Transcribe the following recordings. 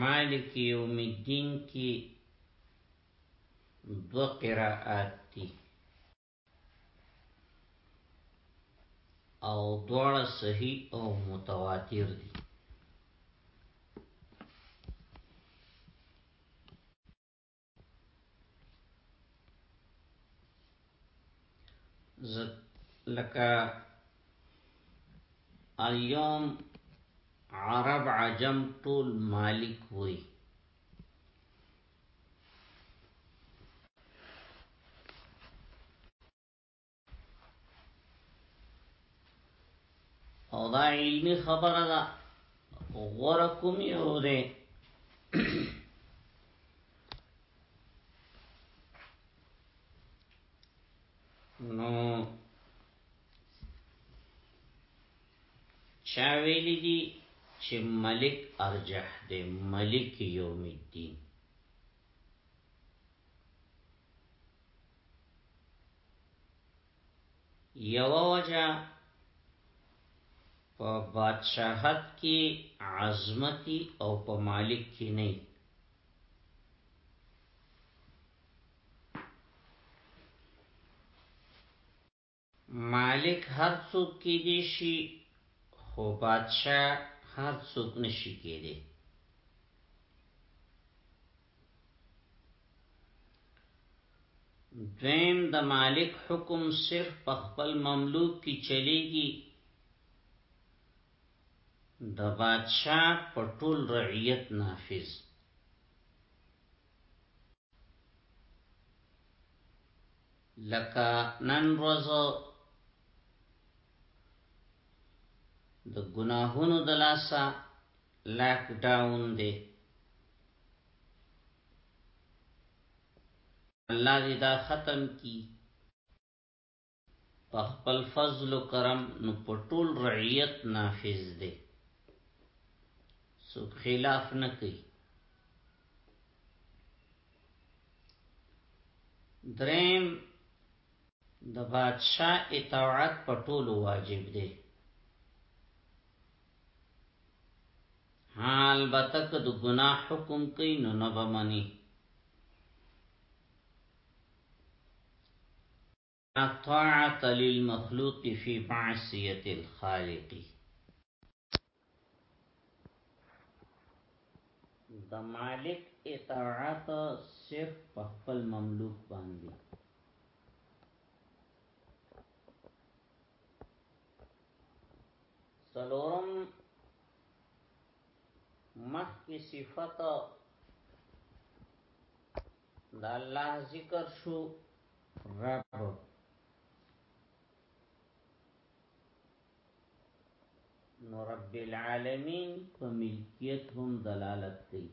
مالک یوم الدین کی دو قراءات دی او دوړه صحیح او متواتر دی زد لکه اليوم عرب عجم ټول مالک وي او دا علمی خبره ده غوره کوم یو دی نو چا ویلی دی چې ملک ارجح دی ملک یوم الدین یو وجه په بادشاہت کې عظمتي او په مالک کې نه مالک هر څوک کیدی شي خو بادشاه هر څوک نشي کیدی. دویم د مالک حکم صرف په خپل مملوک کی چلیږي د بادشاه په ټول رعیت نافذ لکه نن روز د ګناهونو د لاسه لاک ډاون دی الله دې دا ختم کی په خپل فضل و کرم نو په ټول رعیت نافذ دی سو خلاف نه کوي دریم د بادشاہ اطاعت په ټول واجب دی حال بتک د ګناه حکم کوي نو نه بمني طاعت للمخلوق فی معصیت الخالق د مالک اطاعت صرف په خپل مملوک باندې سلورم مخ کی صفت دا الله ذکر شو رب نو رب العالمین په ملکیت هم دلالت کوي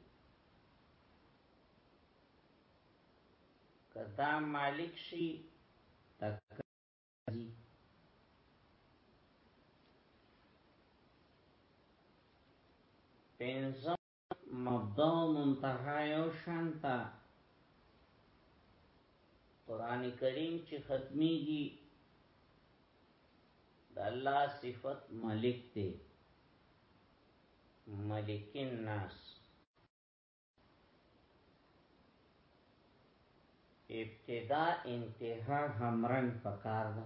کدا مالک شي تکازي پنځم مبدا او منتها یو شانتا قران کریم چې ختميږي د الله صفت ملک دی ملک الناس ابتدا انتها همرن پکار ده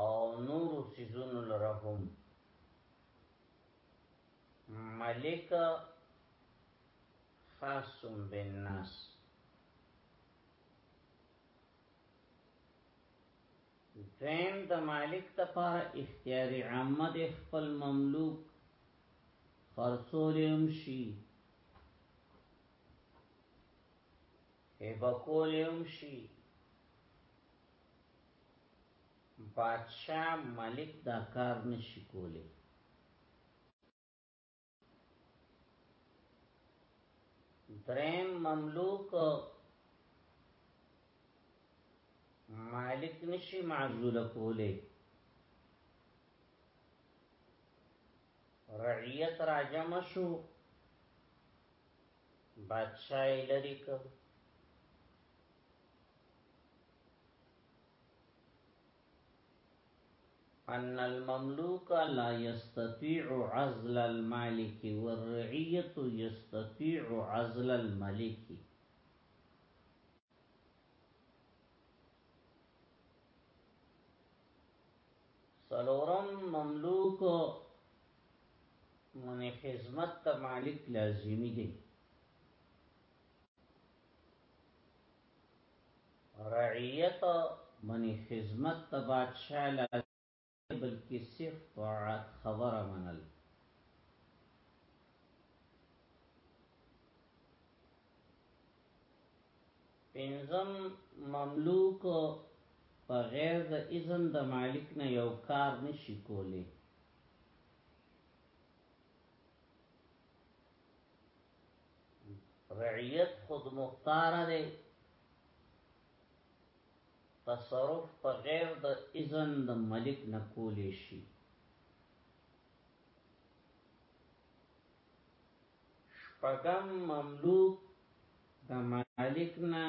او نور سيزون لرهم ملک خاص بالناس دویم د مالک تپاره اختیاری عامه د خپل مملوک خرڅول هم شي ای بکول هم شي بادشاہ ملک دا کار نشي کولی درم مملوک مالک نشي معزول کولی رعیت راجم شو بادشاہ لري کو ان المملوك لا يستطيع عزل المالك والرعيه يستطيع عزل الملك سلورم مملوک من خدمت ته مالک لازمی دی رعیت من خدمت ته بادشاہ لازمی بلکه صرف طاعت خبر منل پنځم مملوک په غیر د اذن د مالک نه یو کار نشي کولی رعیت خود مختار دی تصرف په غیر د اذن د ملک نه کولی شي شپږم مملوک د مالک نه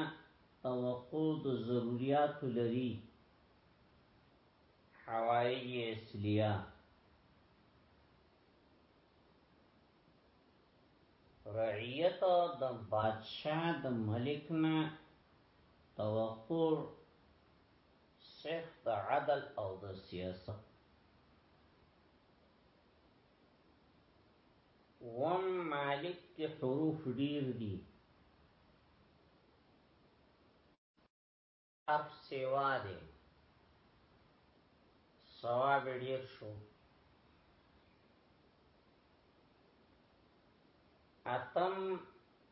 توقع د ضرورت لري حوائج اصلیه رعیت د بادشاہ د ملک نه توقر صح د عدل او د سیاست وم مالک کې حروف ډیر دي اپ سیوا دي ثواب ډیر شو اتم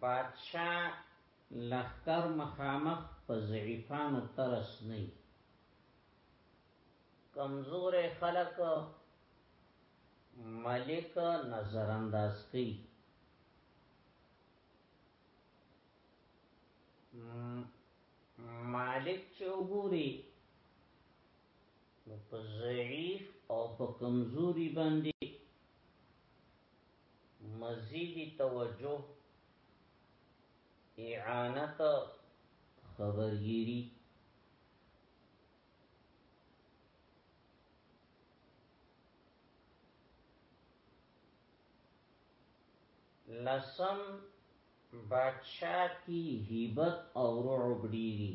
بادشاه لخکر مخامخ په ضعیفانو ترس نه کمزور خلک ملک نظر انداز کوي مالک چې وګوري نو په ضعیف او په کمزوري باندې مزیدی توجه اعانت خبرگیری لسم بادشاہ کی حیبت او رعب ډیری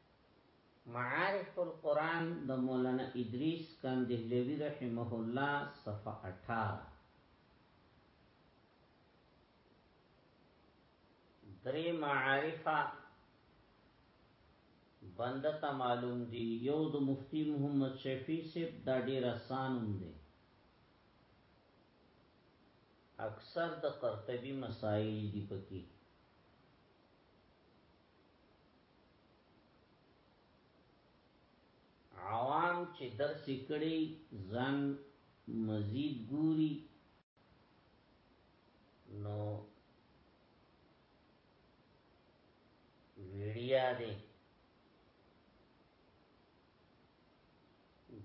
معارف القرآن د مولانا ادریس کاندهلوی رحمه الله صفحه 18 درې معارفه بنده ته معلوم دی یو د مفتی محمد شفیع صاحب دا ډیر آسان هم دی اکثر د قرطبی مسائل دی پکې عوام چې درس کړي ځان مزید ګوري نو ویډیا دی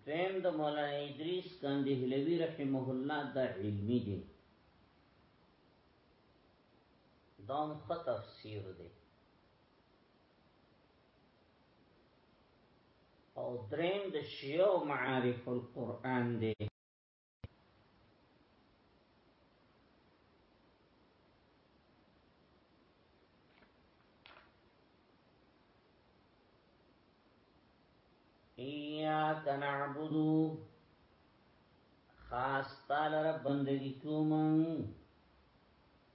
دویم د مولانا ادریس کندهلوی رحمه الله د علمی دی دام خط تفسیر دی او درین د شیعو معارف القرآن دی ایاک نعبدو خاص تعالی رب بندگی کومن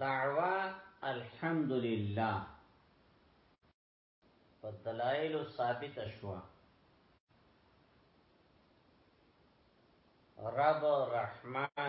دعوا الحمدلله په دلایل ثابت شو رب رحمان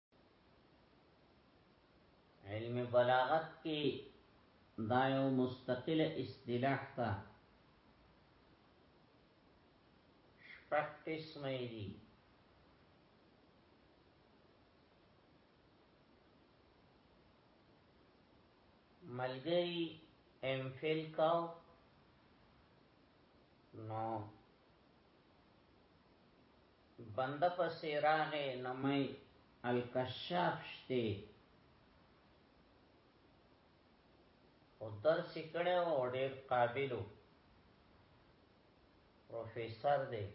علم بلاغت کې دا یو مستقل اصطلاح ده شپږ قسمه دي ملګری ایم فیل کاو نو بنده پسې راغې نه مئ الکشاف شته او درس کړه او ډېر قابلو پروفیسور دی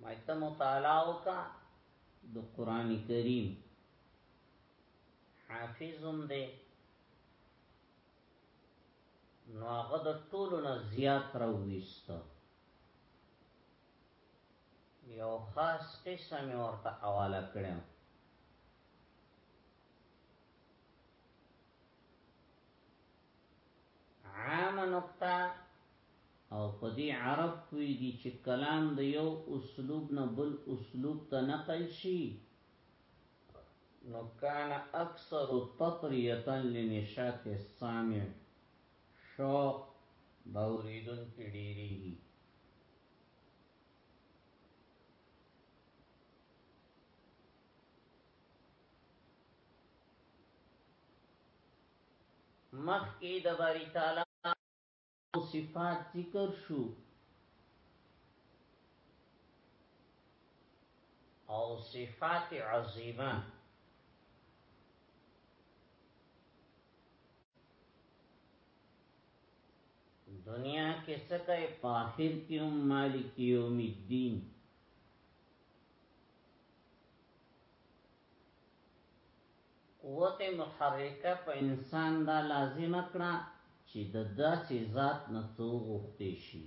مایته مطالعه وکا د قران کریم حافظم دی نو هغه د ټولو نه زیات راوېسته یو خاص قصه مې ورته حواله کړې عامه نقطه او په دې عرب کویږي چې کلام د یو اسلوب نه بل اسلوب ته نقل شي نو کان اکثر تطریه لنشات السامع شوق به اوریدونکي ډېرېږي. مخکې د باری تعالی صفات ذکر شو او صفات عظیمه دنیا کې سکه په اخر کې هم مالک یوم الدین قوت محرکه په انسان دا لازم کړه چې د داسې ذات نه توغوښتې شي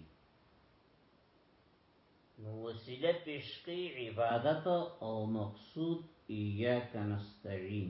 نو وسیله پیشقی عبادت او مقصود ایاک نستعین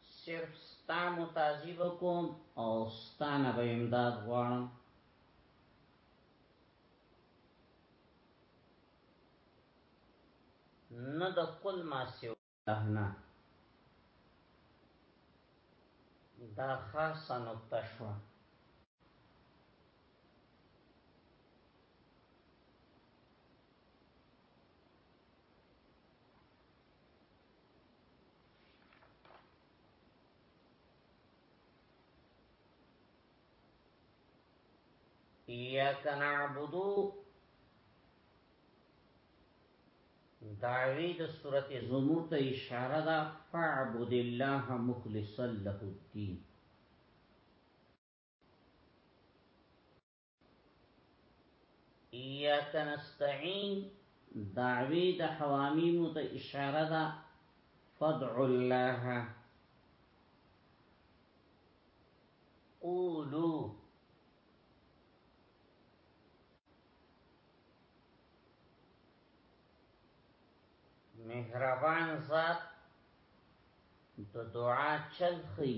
صرف ستا متازی به کوم او ستا نه به امداد غواړم نه د قل ما سیو دهنا دا خاصه نقطه شوه ایاک نعبدو دعوی د صورت زمور ته اشاره ده فعبد الله مخلصا له الدين ایاک نستعين دعوی د حوامی مت اشاره ده فدع الله قولو مهربان ذات د دعا چل خي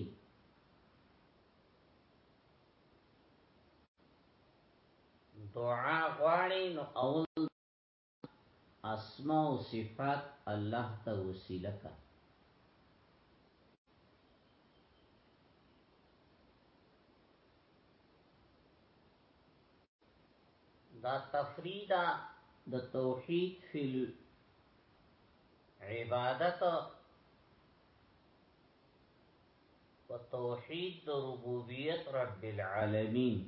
دعا غواړي نو اول اسماء او صفات الله ته وسیله کا دا تفریدا د توحید فی عبادت په توحید د ربوبیت رب العالمین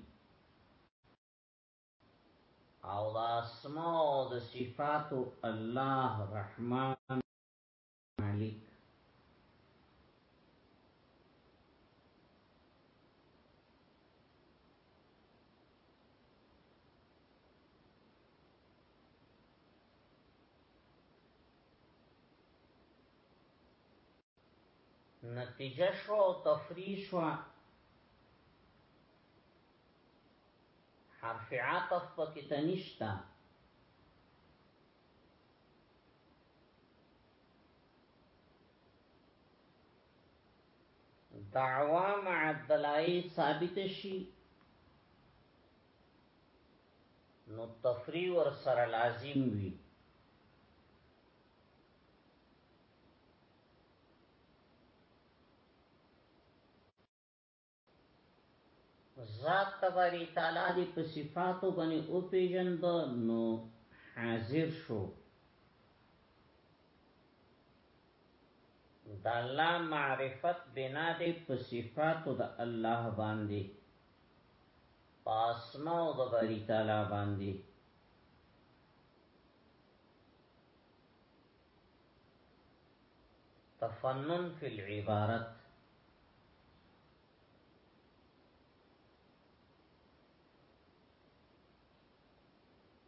او د اسماء او د صفات الله رحمان مالک نتیجه شو او تفریح شو حرف عطف پکې تنشتا دعوا مع الدلائل ثابت شي نو تفریح ور سره لازم وي ذات تباری تعالی دی په صفاتو باندې او پیژند نو حاضر شو د الله معرفت بنا دی په صفاتو د الله باندې پاسما او د باری تعالی باندې تفنن فی العبارت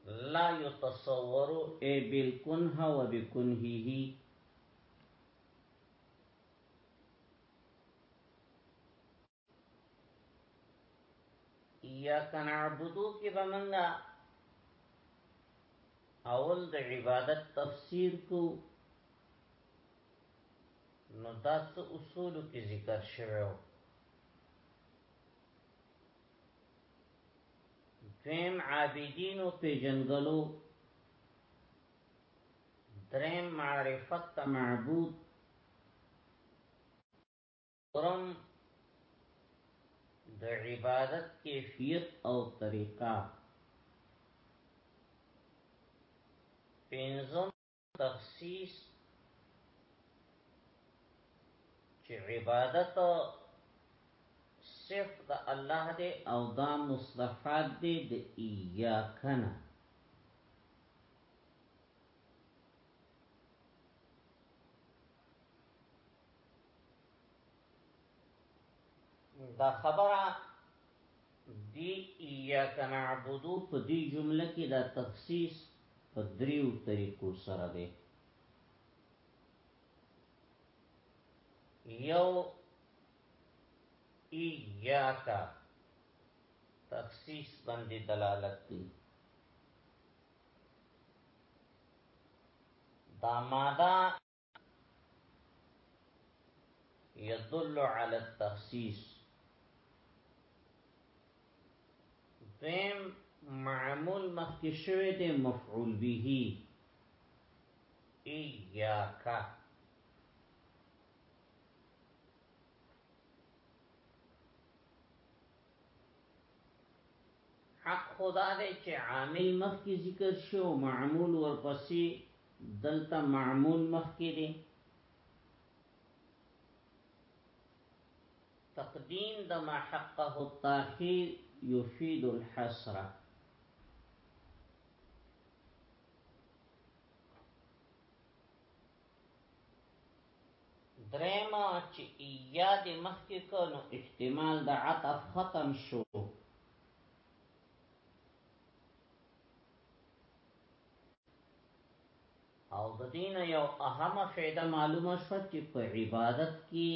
لا يتصور اي بالكنه وبكنهه یا کنعبدو کی بمنگا اول د عبادت تفسیر کو نو داس اصول کی ذکر شویو دویم عابدینو پیجنگلو درم معرفت معبود قرم د عبادت کیفیت او طریقه پینزم تخصیص چې عبادت صرف د الله دی او دا مصطفات دی د ایاکنا دا خبره دی ایاک نعبدو په دې جمله کې دا تخصیص په دریو طریقو سره دی یو ایاک تخصیص باندې دلالت دی دا ماده يدل على التخصيص دیم معمول مخکې شوی دی مفعول به ایاک حق خدا دی چې عامل مخکې ذکر شي او معمول ورپسې دلته معمول مخکې دی تقدیم د ما حقه التاخير يفيد الحصر درېما چې ایاد مخکې کو نو احتمال د عطف ختم شو او د دین یو اهمه فائدہ معلومه شو چې په عبادت کې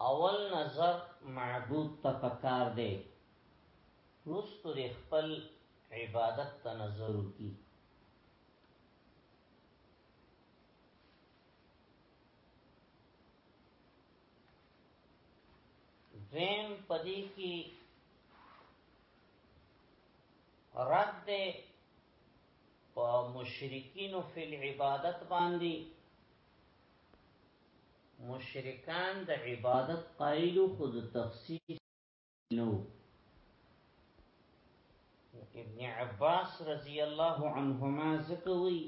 اول نظر معبود ته پکار دی رستو دی خپل عبادت ته نظر وکي دویم پدی کی رد دے پا مشرکینو فی العبادت باندی مشرکان د عبادت قائل خو د تخصیص نو ابن عباس رضی الله عنهما زکوي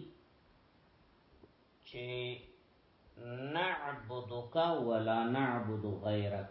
چې نعبدك ولا نعبد غيرك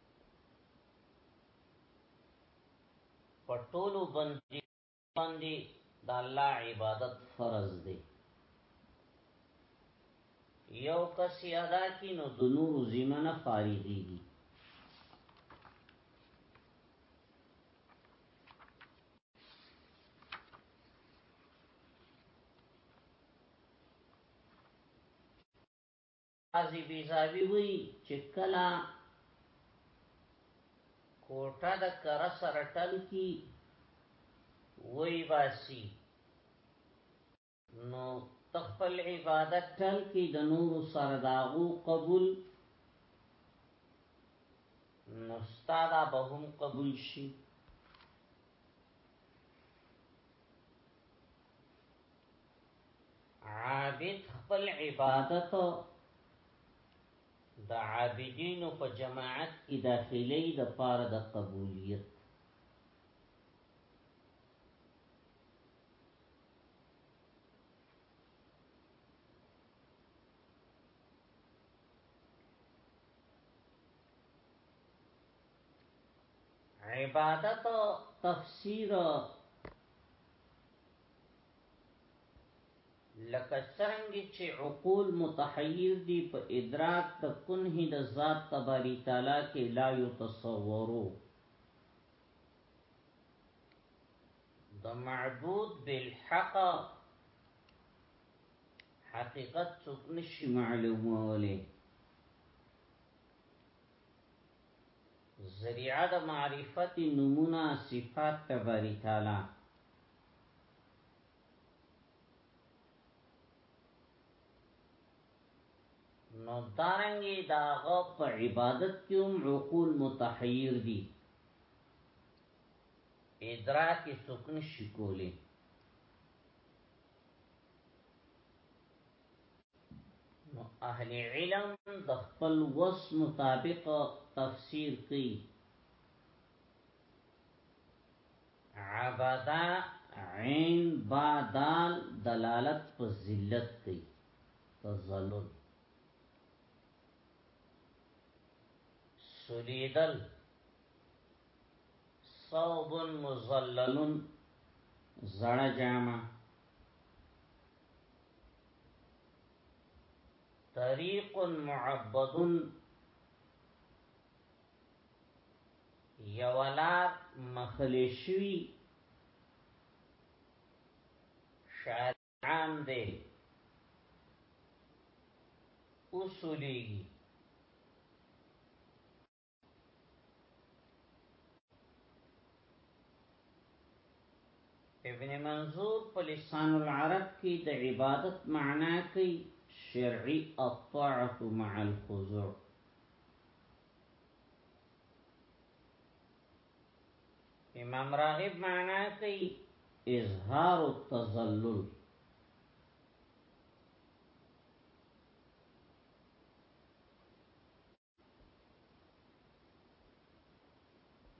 په ټولو باندې باندې د الله عبادت فرض دی یو کس ادا کی نو د نور ذمہ نه فارغیږي قاضي بیضاوي وایي چې کله کوټه د کره سره ټل کی وی باسی نو تخپل عبادت ټل کی د نور سره داغو قبول نو ستادا به هم قبول شي عابد خپل عبادت د عابدین په جماعت کې داخلي د پاره د قبولیت عبادت تفسیر لکه څرنګه چې عقول متحیر دي په ادراک د کنه د ذات تباری تعالی کې لا یتصورو د معبود بالحق حقیقت څوک نشي معلوموله ذریعہ د معرفت نمونه صفات تباری تعالی نو دارنګي داغه په عبادت کې هم عقول متحیر دي ادراک سکن شکولې نو اهل علم د خپل وس مطابق تفسیر کوي عبدا عین با دال دلالت په ذلت کوي تزلل سلیدل صوب مزلل زړه جامه طريق معبد یولار مخلی شوی شاید عام دی اصولیگی ابن منظور په لسان العرب کې د عبادت معنا کوي شرعي الطاعه مع الخضوع امام راغب معنا کوي اظهار التذلل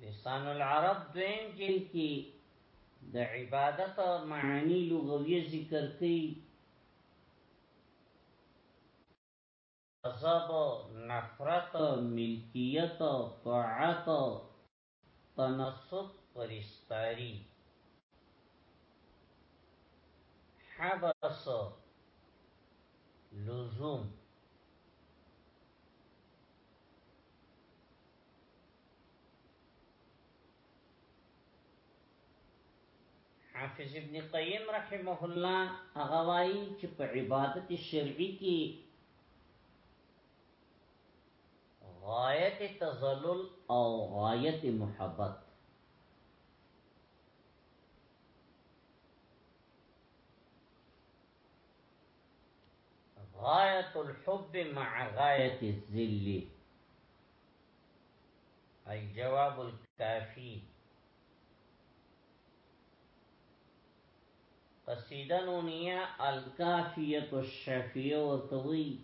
لسان العرب دویم جل کی د عبادت معنی لغوی ذکر کئی مذهب، نفرت، ملکیت، طاعت، تنصت، پرستاری، حبس، لزوم، حافظ ابن قیم رحمه الله هغه وایي چې په عبادت شرعي کې غایت تزلل او غایت محبت غایت الحب مع غایت الذل الجواب الكافي قصيدة نونية الكافية الشافية وتضيق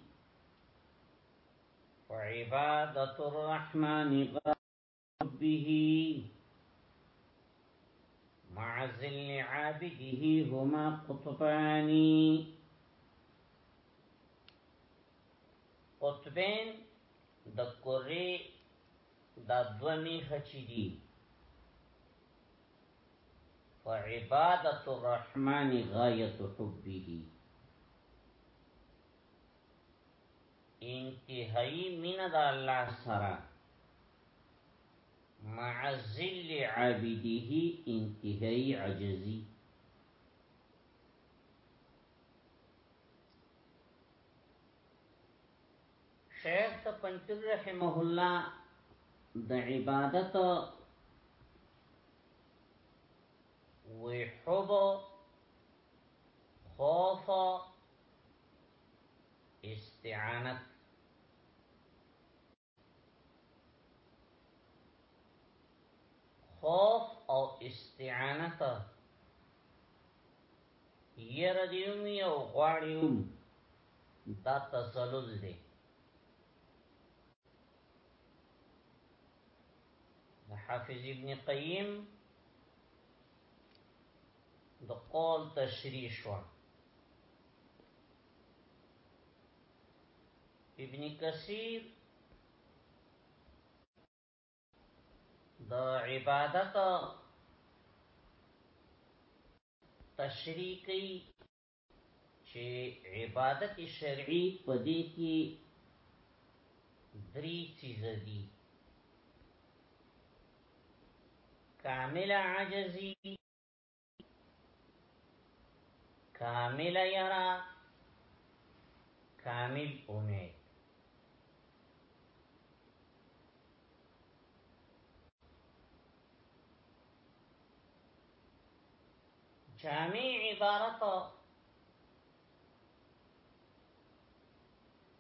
وعبادة الرحمن ربه مع ذل عابده هما قطبان قطبين د کوري دا دوه میخه چې دي فعبادت الرحمن غایت حبه انتهایی من دا الله سره مع ذل عابده انتهایی عجزی شیخ ته پنځیر رحمه الله د عبادت وی حب خوف استعانت خوف او استعانت یره دیومی او غواړیوم دا تسلل دی د حافظ ابن قیم د قول تشریح شو ابن کثیر د عبادت تشریح کوي چې عبادت شرعي په دې کې درې چیز دي کامل عجزي کامل یرا کامل امید جامع عبارت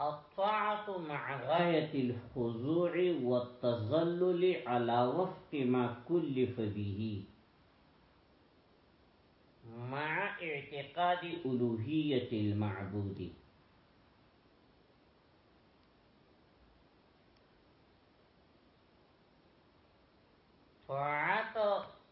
الطاعة مع غاية الخضوع والتظلل على وفق ما كلف به مع اعتقاد ألوهية المعبود طاعة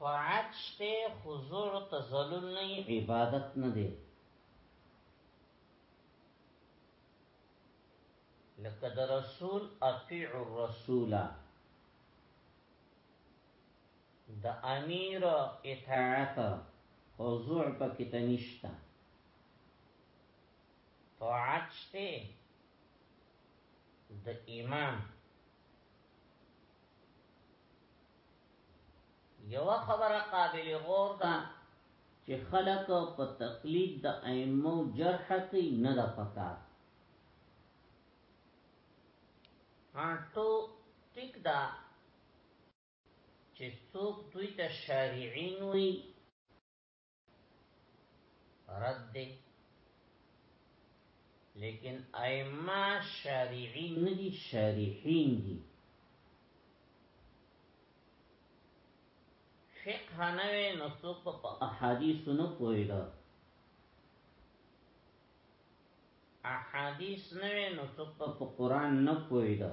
طاعت شته حضور تزلل نه عبادت نه دی لکه د رسول اطیع الرسول د امیر اطاعت حضور پکې تنشتا طاعت شته د امام یو خبره قابل غور ده چې خلق په تقلید د ائمه جرح کوي نه د پکار انټو ټیک دا چې څوک دوی ته شارعین وي رد دی لیکن ائمه شارعین نه دي شارحین دي فقه نه وي نو څوک په احادیث نه پوهیږي احادیث نه وي نو څوک په قران نه پوهیږي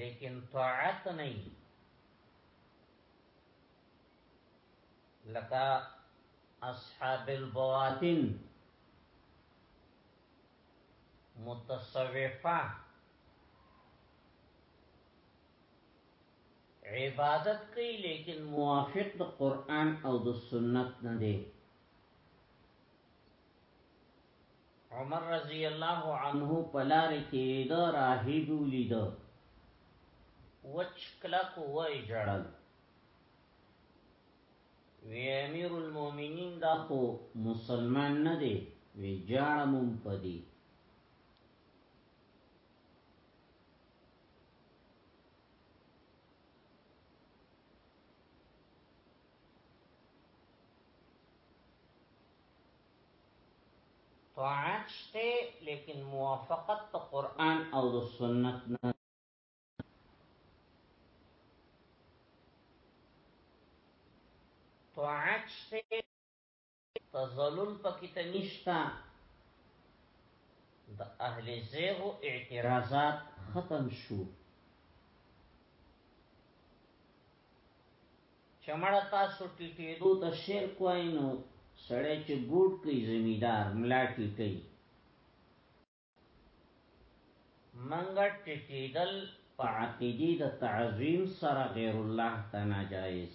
لیکن طاعت نه لکه اصحاب البواتن متصوفه عبادت کوي لیکن موافق د قران او د سنت نه دی عمر رضی الله عنه پلار کې د راهب ولید وچ کلک وای جړل وی امیر المؤمنین دا خو مسلمان نه دی وی جاړم پدی طاعت شته لیکن موافقت ته قران او د سنت نه طاعت شته تزلل پکې ته نشتا د اهل زیغ اعتراضات ختم شو چمړه تاسو ټیټېدو ته شعر کوی نو سړی چې ګوډ کوي زمیدار ملا ټیټوي منګه ټیټېدل په عقیدی د تعظیم سره غیر الله ته ناجایز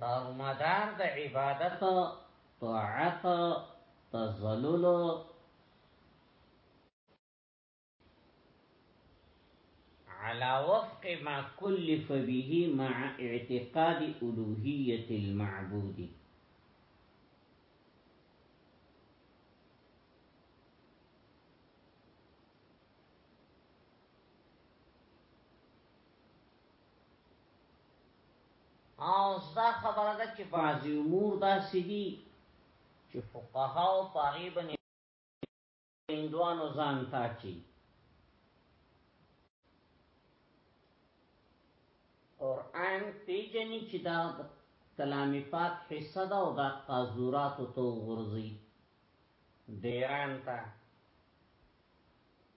دار مدار د عبادت طاعت تزلل على وفق ما كلف به مع اعتقاد ألوهية المعبود او دا خبره ده چې بعضی امور دا سدي چې فقها او پاغي بني هندوانو ځان تا چی قرآن پیجنی چې دا کلام پاک حصہ دا او دا قازورات تو غرزی دیران تا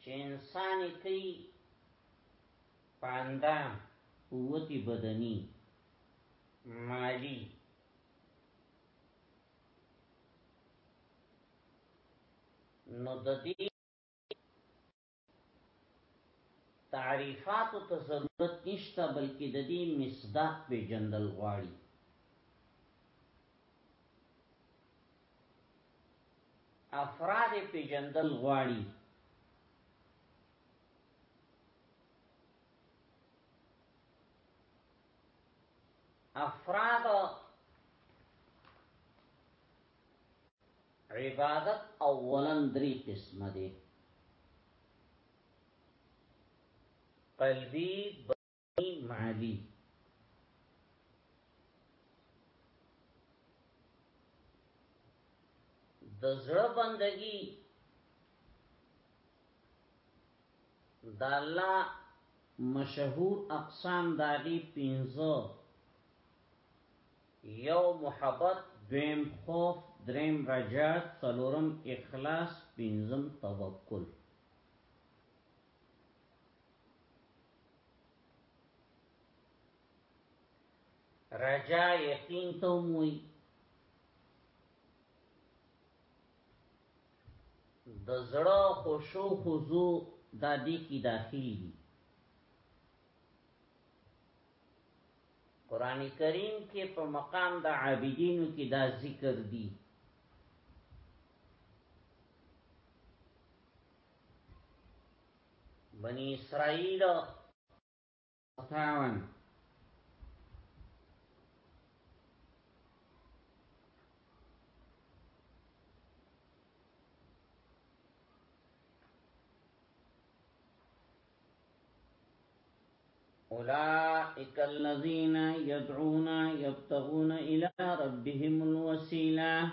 چې انسان کوي پاندا قوت بدني مالی نو د دې تعریفات ته ضرورت نشته بلکې د دې مصداق به جندل غواړي افراد پیجندل غواړي افراد عبادت اولا دری قسم دی قلبی ام علی د زړه بندگی د الله مشهور اقسام داغي پینځه یو محبت دویم خوف دریم رجات څلورم اخلاص پینځم توکل رجا یقین تو موی د زړه خوشو خضوع د دې کې داخلي دي قران کریم کې په مقام د عابدینو کې دا ذکر دي بني اسرائیل 58 اولئك الذين يدعون يبتغون الى ربهم الوسيله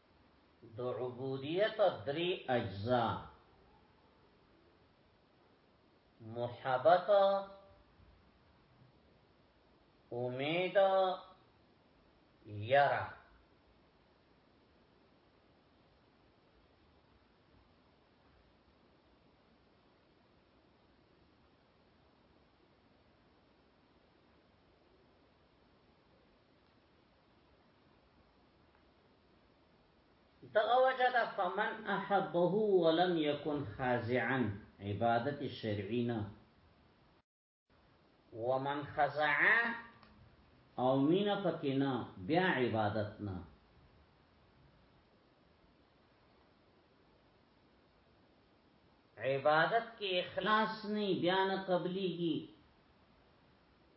د عبودیت درې اجزا محبت امید یرا دغه وجه دا فمن احبه ولم يكن خازعا عبادت شرعی نه ومن خزعا او مینا پکې نه بیا عبادت نه عبادت کې اخلاص نه بیا نه قبليږي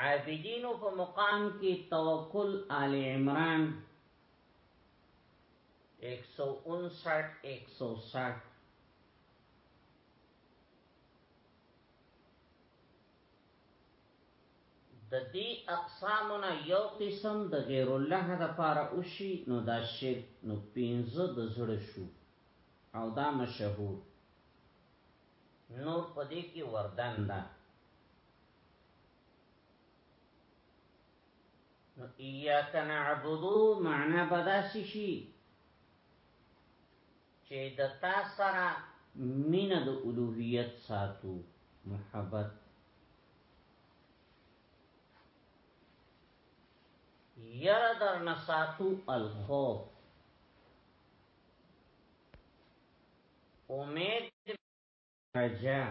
عابدین په مقام کې توکل آل عمران 159 160 د دې اقسامونه یو قسم د غیر الله د پاره اوشي نو دا شرک نو پینځه د زړه شو او دا مشهور نور په دې کې وردن ده نو ایاک نعبدو معنا بداسي شي چې د تا سره مینه د الوهیت ساتو محبت یره در نساتو الخوف امید رجا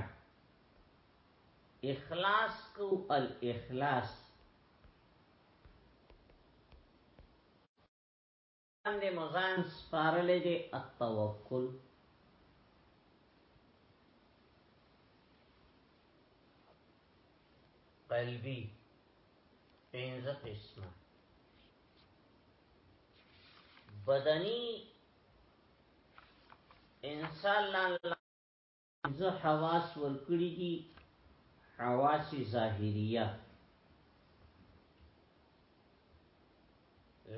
اخلاص کو الاخلاص باندې مزان سپارلې دي التوکل قلبي پنځه قسمه بدني انسان لاله زه حواس ورکړي دي حواس ظاهريه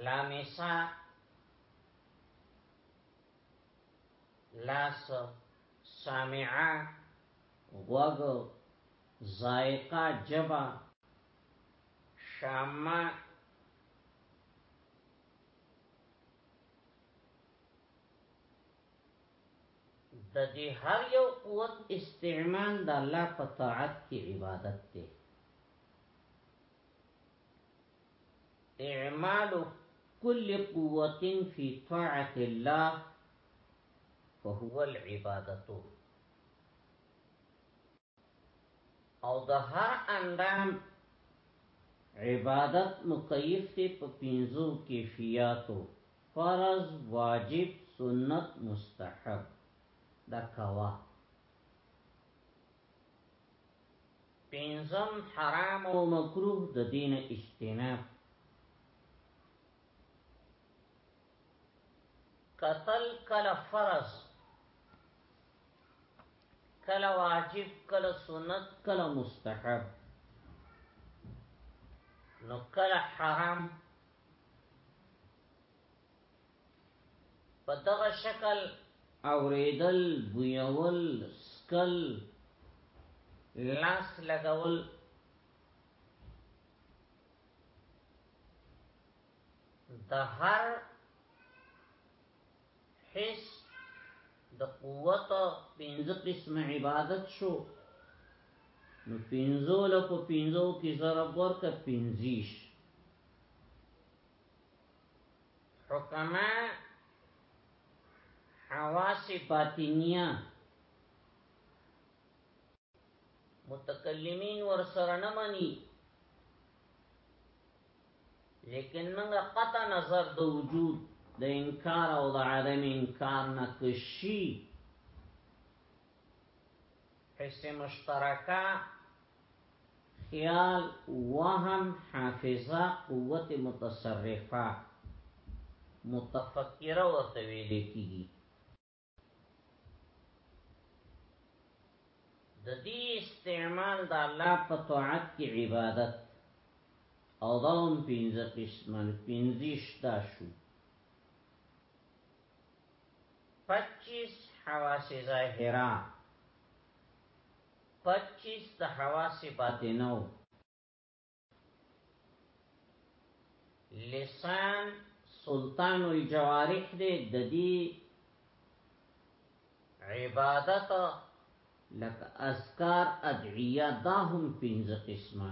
لامسا لاس سامعا وغ زائقه جبا شامه د دې هر یو قوت استعمال د الله په طاعت کې عبادت دی اعمال كل قوة في طاعة الله فهو العبادة او د هر اندام عبادت مکیف دی په پینزو کیفیاتو فرض واجب سنت مستحب دا کوا پینزم حرام او مکروه د دین اجتناب قتل کله فرض کله واجب کله سنت کله مستحب نو کله حرام په دغه شکل اوریدل بویول سکل لاس لګول د هر حس د قوت پنځه قسم عبادت شو نو پنځو له په پنځو کې ضرب ورکه پنځیش حکما حواس باطنیه متکلمین ورسره نه مني لیکن منګه قطع نظر د وجود د انکار او د عدم انکار نه کشي حس مشترکه خیال وهم حافظه قوت متصرفه متفکره ورته ویل کیږي د دې استعمال د الله په طاعت کې عبادت او داوم پینځه قسمه پینځیش تا شو 25 حواس ظاهرا 25 د حواس باطنو لسان سلطان الجوارح دې د دې عبادت لکه اذکار ادعیه دا هم پنځه قسمه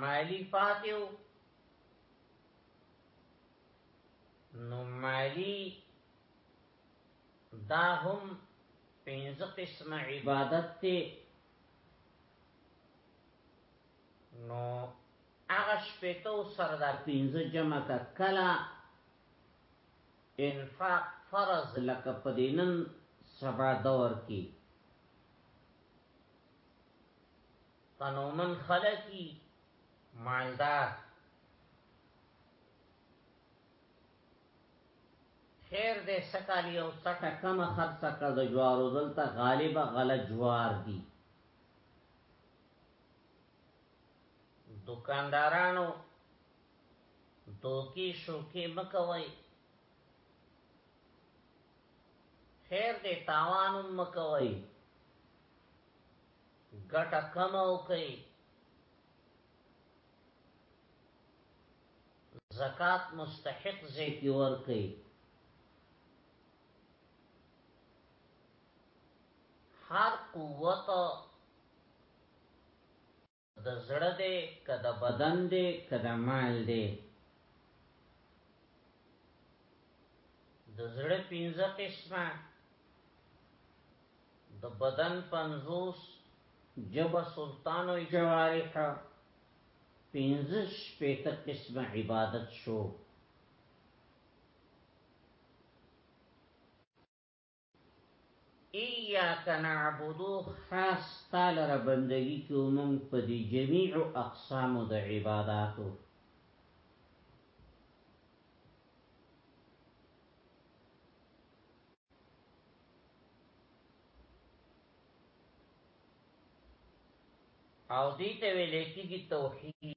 مالی پاتیو نو مالی دا هم پینز قسم عبادت تی نو اغا شپیتو سر دا پینز جمع کا کلا انفاق فرض لکه پدینن سبا دور کی قنومن خلقی مالدار خیر دې سکالی او سټه کم خرڅه کړه د جوارو دلته غالبا غله جوار دي دکاندارانو دوکی شوکی مکوي خیر دې تاوان مکوي ګټه کم او کوي زکات مستحق زکی ور کوي هر قوت د زړه دی که د بدن دی که د مال دی د زړه پنځه قسمه د بدن پنځوس جبه سلطان او جوارح پنځه شپېته قسمه عبادت شو ایاک نعبدو خاص تا لره بندگی کو مونږ په دی جمیع اقسام د عباداتو او دې ته ویل کېږي توحید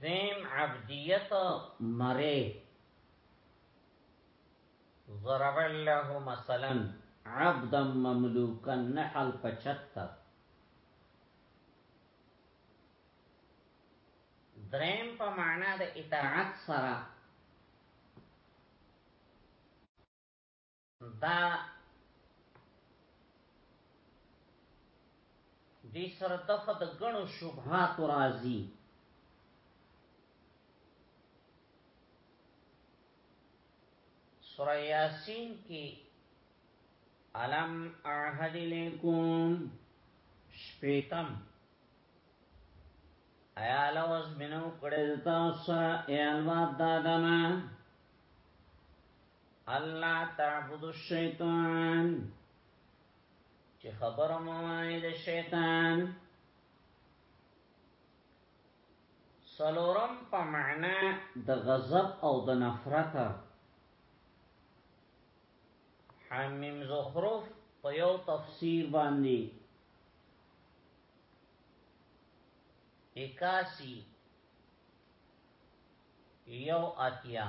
دیم عبدیت مره ضرب الله مثلا عبدا مملوکا نحل پچتر دریم په معنا د اطاعت سره دا دې سره دغه د غنو شبهات راځي سورہ یاسین کې علم اعهد الیکم شپیتم ایا لوز منو کړه تاسو اے الواد دادما الله تعبد الشیطان چې خبر مو وای د شیطان سلورم په معنا د غضب او د نفرت حمیم زخرف په یو تفسیر باندې 81 یو اتیا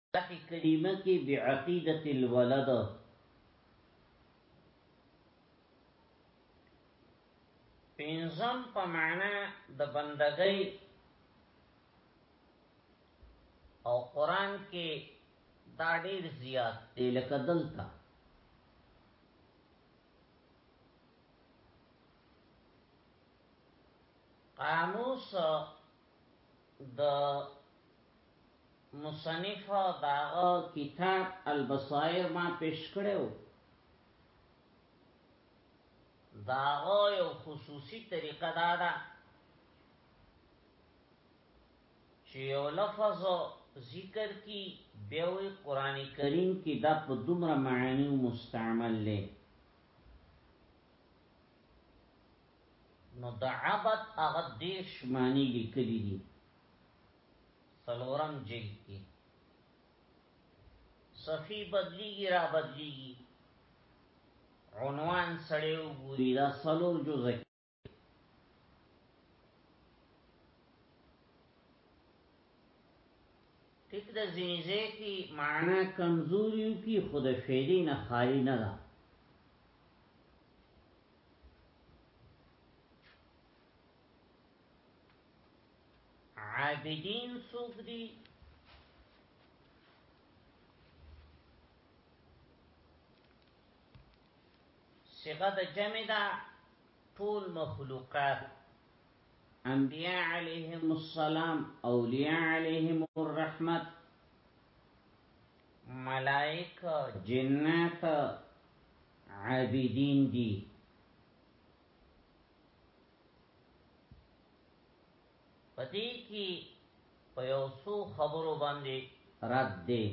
الله کریمه کی بعقیدت الولد پینزم په معنا د بندګۍ او قران کې دا ډیر زیات دی لکه دلته قاموس د مصنف داغه کتاب البصائر ما پیش کړو داغه یو خصوصي طریقه دا ده چې یو لفظ ذکر کی بیا وی قران کریم کې دا په دومره معنی مستعمل لې نو د عبد هغه دیرش معنی لیکلی دی سلورم جلد کی صفی بدلیگی را بدلیگی عنوان سړی وګوري دا سلور جزء ټیک د زینځه کی معنی کمزوریو کی خود فعلی نه خالی نه ده عابدین څوک دي صيغه د جمع ده ټول مخلوقات انبیاء علیهم السلام اولیاء علیهم الرحمت ملائکه جنات عابدين دي پدې کې په یو څو خبرو باندې رد دي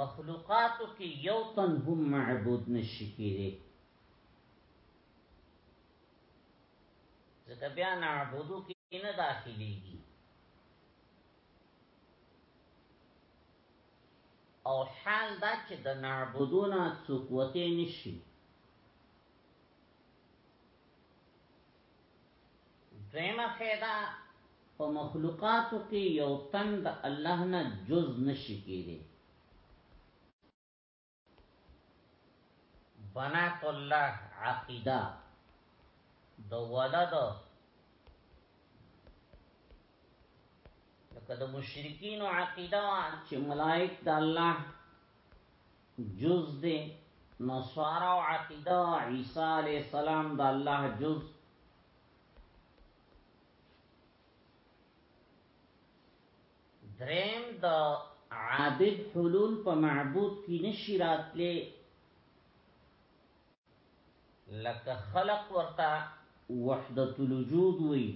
مخلوقاتو کې یو تن هم معبود نشي کېږي ځکه بیا نعبدو کې نه داخليږي او حال دا چې د نعبدونه څوک وته نشي دویمه فیدا په مخلوقاتو کې یو تن د الله نه جز نشي کېږي بنات الله عقیده د ولد لکه د مشرکین عقیده چې ملائک د الله جز دي نصارا او عقیده عیسی علی السلام د الله جز دریم د عابد حلول په معبود کی نشی راتلی لکه خلق ورته وحدت الوجود وی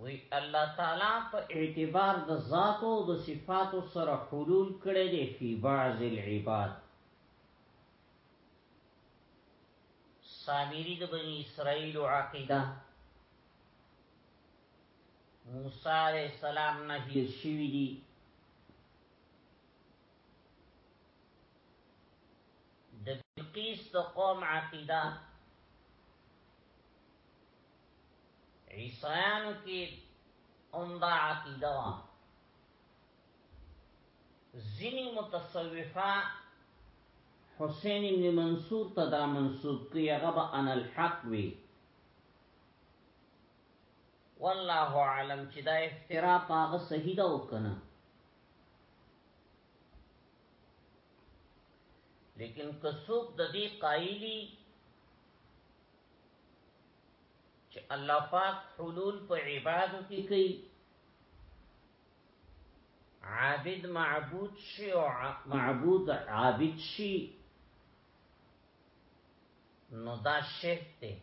وی الله تعالی په اعتبار د ذات او د صفاتو سره حلول کړی دی فی بعض العباد سامری د بنی اسرائیل عقیده موسی علیہ السلام نه هیر شوی دی د بلقیس د قوم عقیده عیسایانو کې عمده عقیده وه زینی متصوفه حسین ابن منصور ته دا منسوب کی هغه به ان الحق وی والله عالم چې دا افترا پاغه صحیح ده وکنه لیکن کسوک د دې قایلی چې الله پاک حلول په عبادت کې کوي عابد معبود شي او معبود عابد شي نو دا شرک دی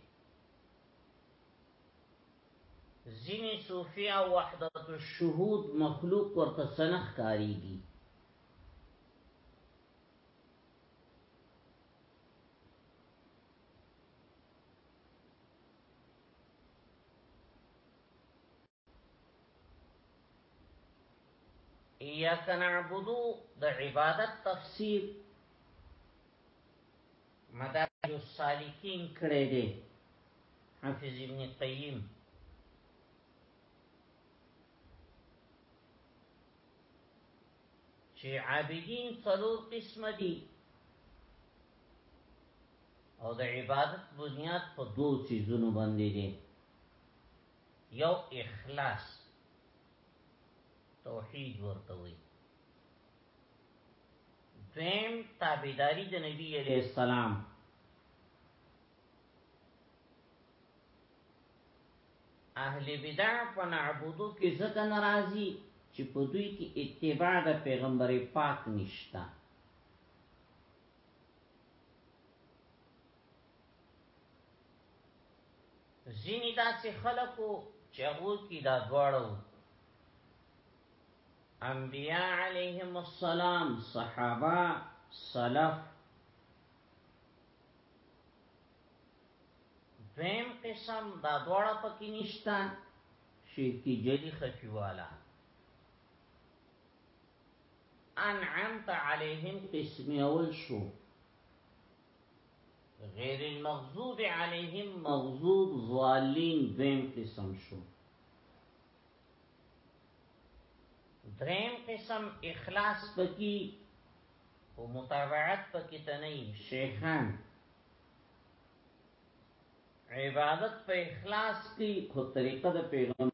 ځینې صوفیا وحدت الشهود مخلوق ورته سنخ کاریږي ایاک نعبدو د عبادت تفسیر مدارج السالکین کړی دی حافظ ابن قیم چې عابدین څلور قسم دي او د عبادت بنیاد په دوه چیزونو باندې دي یو اخلاص توحید ورته وي دویم تابعداري د نبی علیہ السلام اهل بدع په نعبدو کې ځکه ناراضي چې په دوی کې اتباع د پیغمبر پاک نشتا زینی دا سی خلقو چغو کی دا دوارو انبیاء علیهم السلام صحابه سلف دویم قسم دا دوارا پکی نشتا شرکی جلی خفی والا انعمت علیهم قسم اول شو غیر المغضوب علیهم مغضوب ظالین دویم قسم شو دریم قسم اخلاص پکی او متابعت پکی تنی شیخان عبادت په اخلاص کی خو طریقه د پیغمبر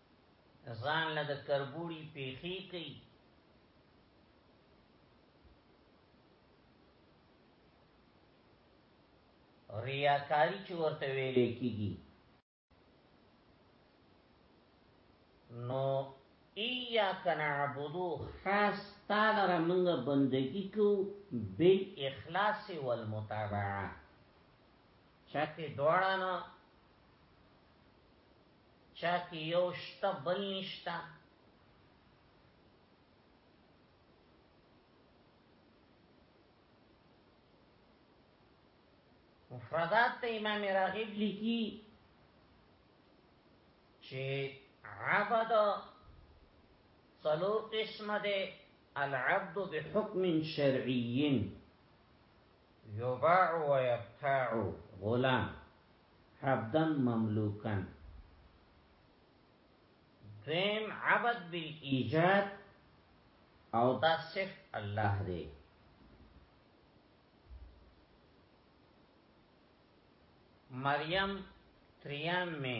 ځان له د کربوړي پیخي کوي ریاکاری چې ورته ویل کیږي نو ایاک نعبدو خاص تعالی موږ بندگی کو بل اخلاص والمتابعه چاته دوړانه چا کې یو شته بل نشته مفردات ته امام راغب لیکي چې عبد څلور قسمه ده العبد بحكم شرعي يباع ويبتاع غلام عبدا مملوکا دویم عبد بالایجاد او دا صرف الله دی مریم تریان میں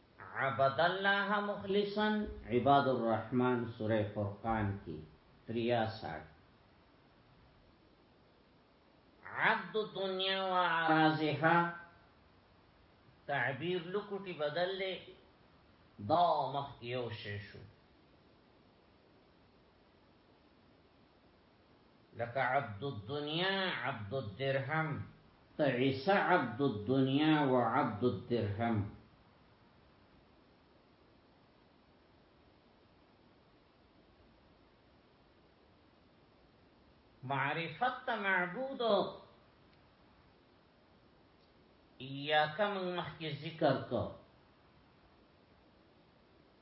عبد الله مخلصا عباد الرحمن سوره فرقان کی 63 عبد الدنيا وعرازها تعبیر لکوټي بدل لې دا مخ یو شې شو لکا عبد الدنیا عبد الدرهم عيسى عبد الدنيا وعبد الدرهم معرفت معبود اياك من محكي ذكرك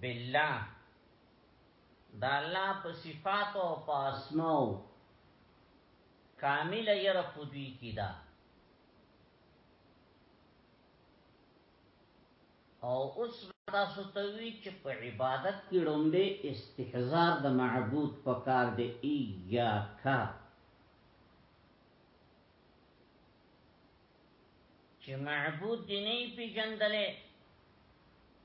بالله دا الله په صفات او په اسماء کامل ير په دوی کې دا او اوس تاسو ته وی چې په عبادت کې رومبه استحضار د معبود په کار دی ایاکا چې معبود دی نه پیژندلې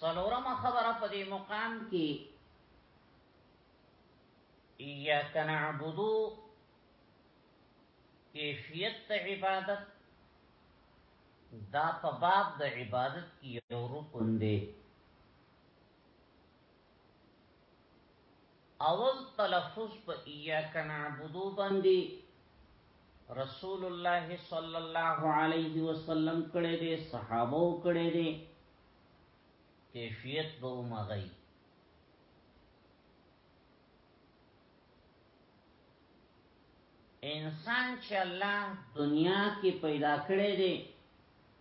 سلورم خبره په دې مقام کې ایاک نعبدو کیفیت عبادت دا په باب د عبادت کې یو رکن دی اول تلفظ په ایاک نعبدو باندې رسول الله صلی الله علیه وسلم کړه دې صحابه کړه دې کیفیت به مغی انسان چې الله دنیا کې پیدا کړی دی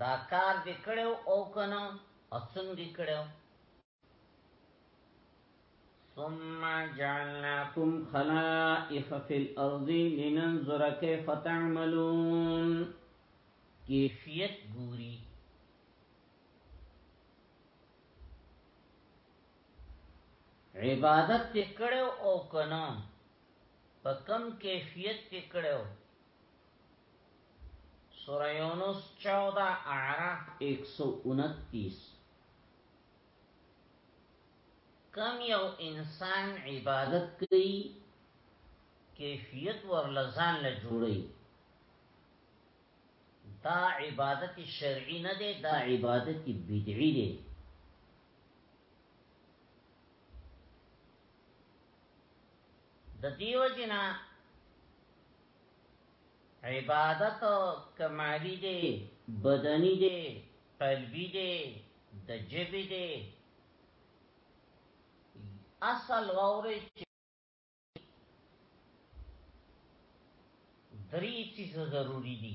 دا کار دې کړو او کنه او څنګه کړو ثم جعلناكم خلائف في الارض لننظر كيف تعملون کیفیت ګوري عبادت تکړو او کنه په کم کیفیت تکړو سورہ یونس 14 اعراف 129 کم یو انسان عبادت کوي کیفیت ورلزان له جوړي دا عبادت شرعي نه دی دا عبادت بدعي دی د دیو جنا عبادت کمالی دی بدنی دی قلبی دی د جبی دی اصل ووري چې درې څه ضروری دي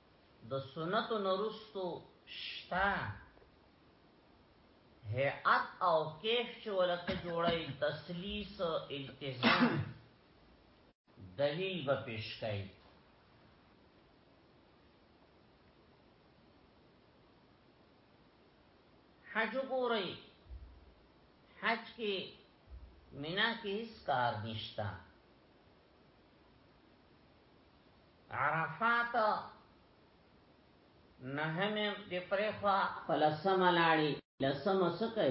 د سنتو نرستو شتا هيئت او کیف چې ولته جوړي تسلیس التزام دلیل به پیش کړي حج ګورئ حج کې مینا کې هیڅ کار نشته عرفات نهمه د پرخوا په لسمه لاړې لسمه سکه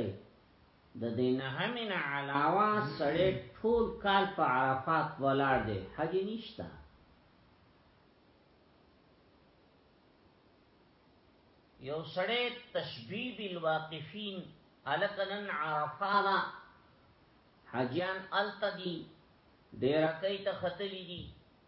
د دې نهمه نه علاوه سړې ټول کال په عرفات ولاړ دی حج نشتا یو سړې تشبیب الواقفین الکنن عرفانا حجیان التدی ډیر کوي ته خطلی دي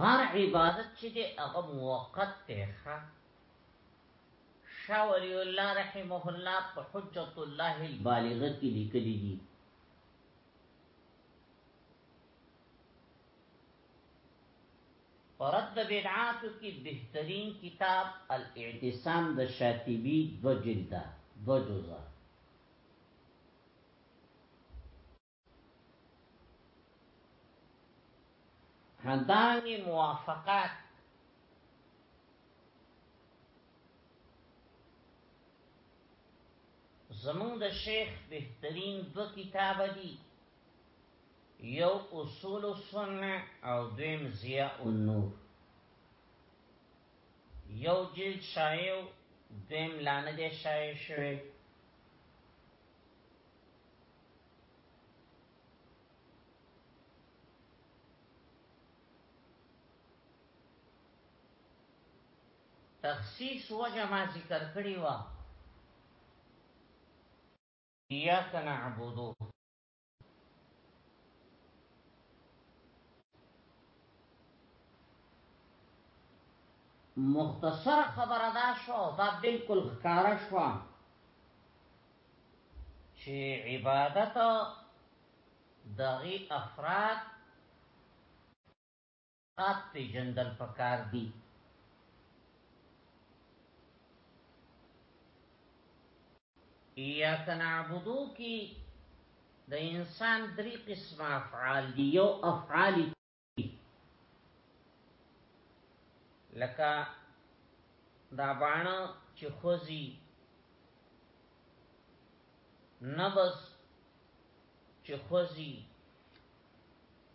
هر عبادت چې دی هغه موقت دی ښه شاه ولی الله رحمه الله په حجت الله البالغه کې لیکلي دي پرد بدعات کی بهترین کتاب الاعتصام د شاطبی دو جلد دو جزء دانګي موافقات زمون د شیخ بهترین دو کتاب دي یو اصول السنه او دویم ضیاء النور یو جلد شایو دویم لانه دی شایع شوی تخصیص وجه ما ذکر کړی و یا کنعبدو مختصر خبره دا شو دا بالکل ښکارا شو چې عبادت دغه افراد ات پیجندل پکار دی ایاک نعبدو کی د انسان دری قسم افعال دی یو افعال لکه دا باڼه چې خوځي نبس چې خوځي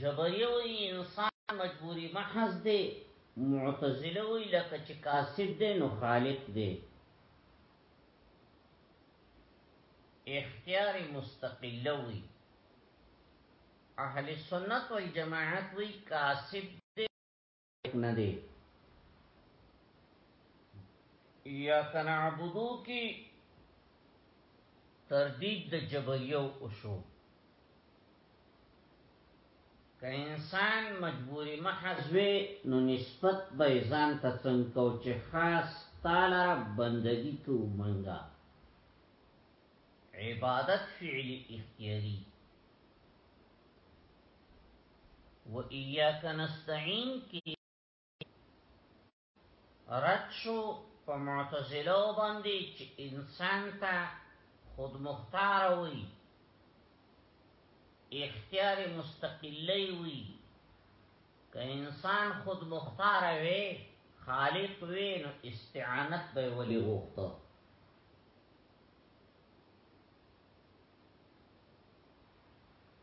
جبري وي انسان مجبوري محض دی معتزله وي لکه چې کاسب دی نو خالق دی اختیار مستقل وي اهل سنت والجماعت وي کاسب نه دی یا کنعبدو کی تردید د جبریو اوشو که انسان مجبوری محضوی نو نسبت به ځان ته څنګه کو چې خاص تعالی بندگی کو منګه عبادت فعلی اختیاری و ایاک نستعین کی رد شو په معتزله باندې چې انسان ته خود مختار وي اختیار مستقلی وي که انسان خود مختار وي خالق وي نو استعانت به ولي غوښته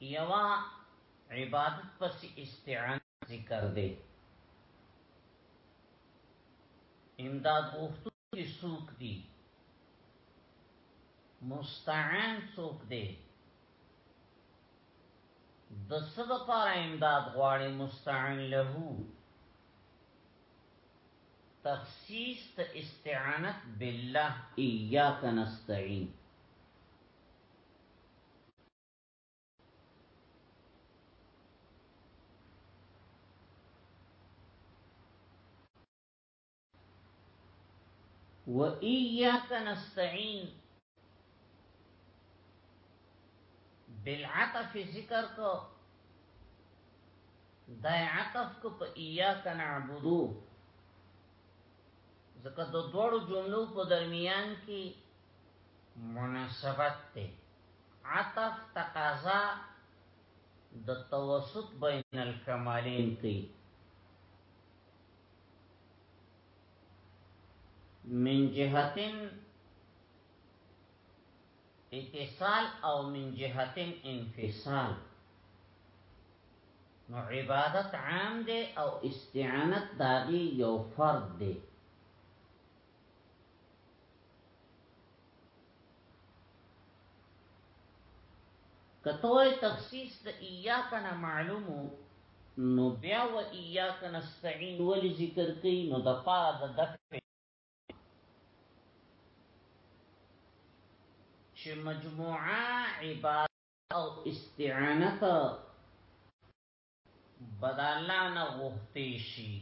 یوه عبادت پسی استعانت ذکر دی امداد غوښتونکي څوک دي مستعان څوک دی د څه لپاره امداد غواړي مستعان له تخصیص ته استعانت بالله اياک نستعين و ایاک نستعین بالعطف ذکر کو دا عطف کو په ایاک نعبدو ځکه د دوړو جملو په درمیان کې مناسبت ته عطف تقاضا د توسط بین الکمالین کی من جهتن اتصال او من جهتن انفصال نو عبادت عام دی او استعانت داغی یو فرد دی کتوای تخصیص د ایاک نه معلومو نو بیا و ایاک نستعين ولی ذکر کوي نو د پاره د دفع چې مجموعه عبادت او استعانت بد الله نه غوښتی شي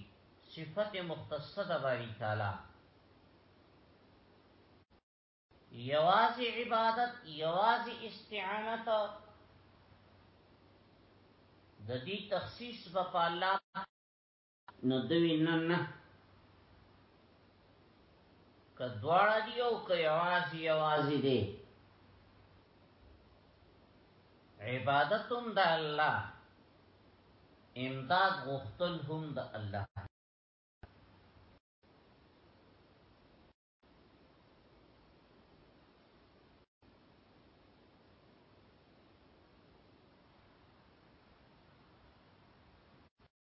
صفت مختصه د باری تعالی یوازې عبادت یوازې استعانت د دې تخصیص په الله نو دوی نه نه که دواړه دی او که یوازې یوازې دی عبادت هم د الله امداد غختل هم د الله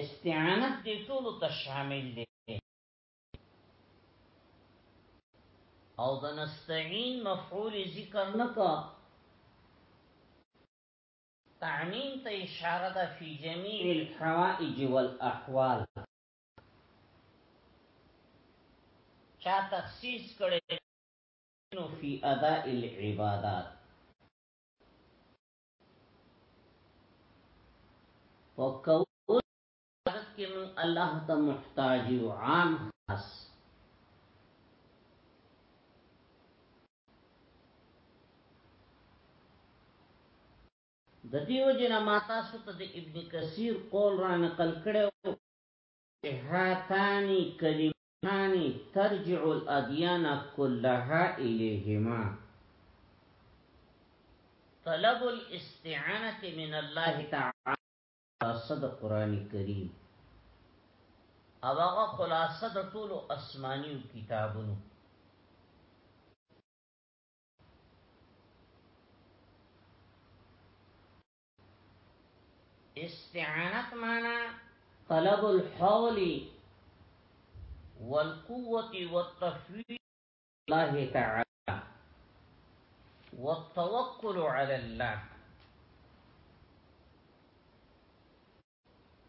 استعانت دې ټول ته شامل دی او د نستعين مفعول ذکر نکا تعمیم ته اشاره ده فی جميع الحوائج والاحوال چا تخصیص کړي نو فی اداء العبادات وکو کې مون الله ته محتاج او عام خاص د دیو جن ماتا ست د ابن کثیر قول را نقل کړو هاتانی کلمه يعني ترجع الاديان كلها اليهما طلب الاستعانة من الله تعالى صدق قرآن کریم او هغه خلاصه د ټولو اسماني کتابونو استعانت مانا طلب الحول والقوة والتفويض الله تعالى والتوكل على الله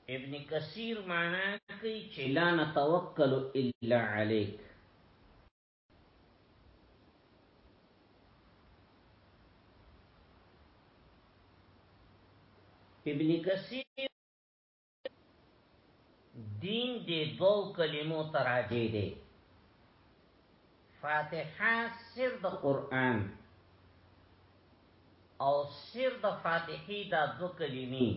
ابن كثير معناه كي لا نتوكل الا عليك ابن کثیر دین دې دو کلمو تراجه دي فاتحه سر د قران او سر د فاتحه دا دو کلمې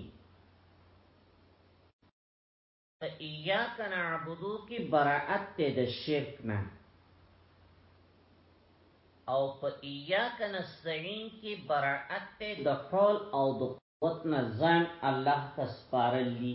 په ایاک نعبدو کې براءت ته د شرک نه او په ایاک نستعين کې براءت ته د حول او د قوت نه ځان الله ته سپارل دي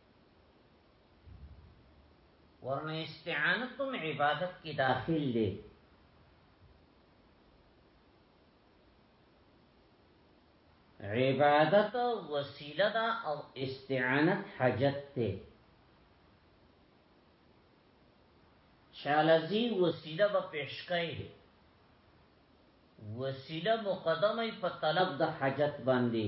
ورنه استعانت هم عبادت کې داخل دی عبادت وسیله ده او استعانت حاجت ده شالزی وسیله به پیش کړي وسیله مقدمه په طلب د حاجت باندې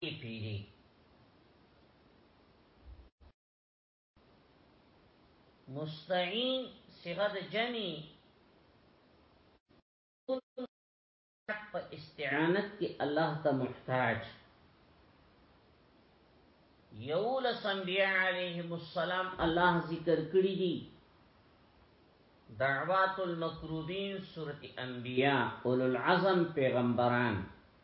پیری مستعین صيغه د جمع په استعانت کې الله ته محتاج یول انبیاء علیهم السلام الله ذکر کړی دي دعوات المقروبین سورۃ انبیاء اولو العزم پیغمبران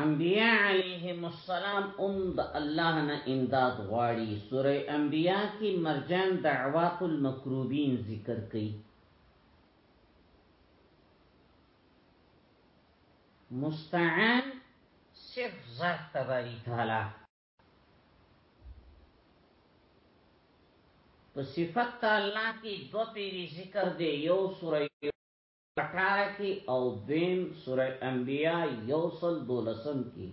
انبیاء علیهم السلام ام د الله نه امداد غواړي سوره انبیاء کې مرجان دعوات المکروبین ذکر کړي مستعان صرف ذات تباری تعالی په صفت الله کې دو پیری ذکر دی یو سوره اټاره کی او دویم سوره انبیاء یو سل دولسم کی.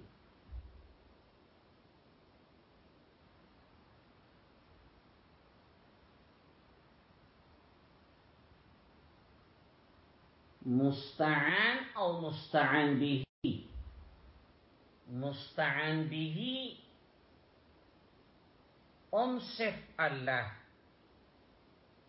مستعان او مستعان به مستعان به ام صف الله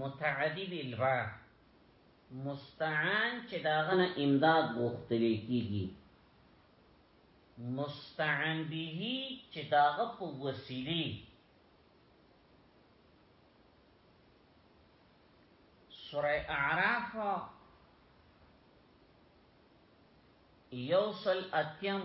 متعدی بالبا مستعان چې داغه نه امداد غوښتل کیږي مستعان به چې داغه په وسیله سوره اعراف یوصل اتیم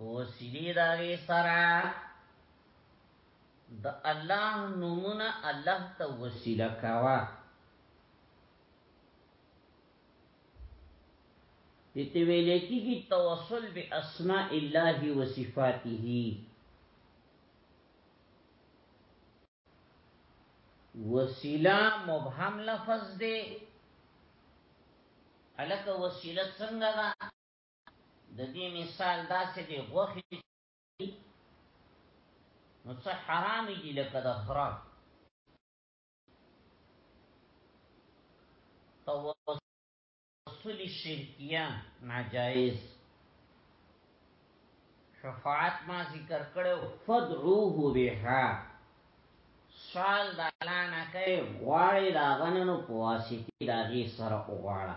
وسیلی داغی سرا د الله نمونه الله ته وسیله کوا دته ویل کیږي توسل به اسماء الله و صفاته وسیله مبهم لفظ دی الک وسیله څنګه ده د دې مثال داسې دی غوخي نو څه حرام دي لکه د خرا توسل شرکیه ناجائز شفاعت ما ذکر کړو فدعوه بها سوال د الله نه کوي غواړي دا غننو پواسيتي داغي سره وغواړه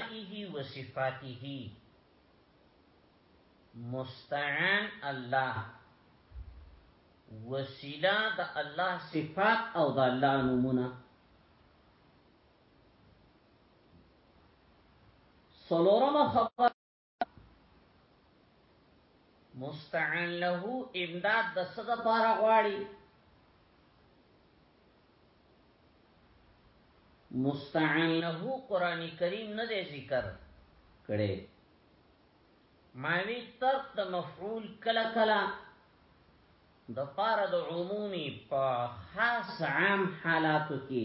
اسمائه و صفاته مستعان الله وسیله د الله صفات او د الله نمونه سلورم خبر مستعان له امداد د صد پار غواړي مستعان له قران کریم نه دی ذکر کړي معنی ترک د مفعول کلا کلا د پار د عمومي په خاص عام حالاتو کې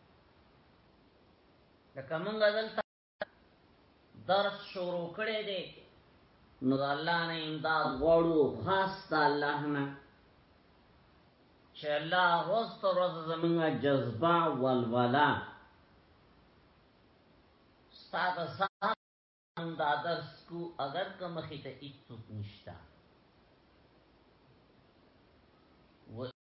لکه موږ دلته درس شروع کړی دی نو د الله نه امداد غواړو خاص د الله نه چې الله روز تر روز زمونږ جذبه ولولا ستاسو سره دا درس کو اگر کوم خې ته هیڅ نشته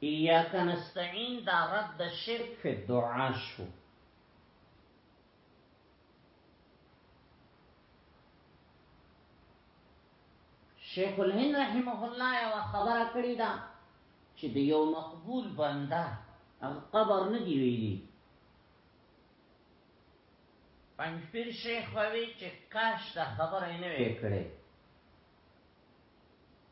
ایاک نستعین دا رد د شرک فی دعا شو شیخ الهند رحمه الله یو خبره کړی دا چې د یو مقبول بنده قبر نه دی ویلی پنځپیر شیخ وی چې کاش دا خبره نه وکړي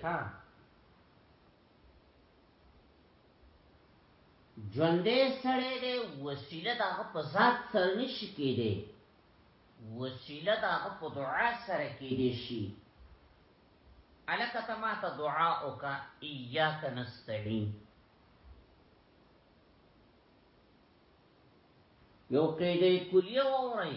ښه ژوندې سړی دی وسیله د هغه په ذات سره نشي کېدی وسیله د هغه په دعا سره کېدی شي الکه ته ما ته دعا وکړه ایاک نستعين یو قیدې کلیه وورئ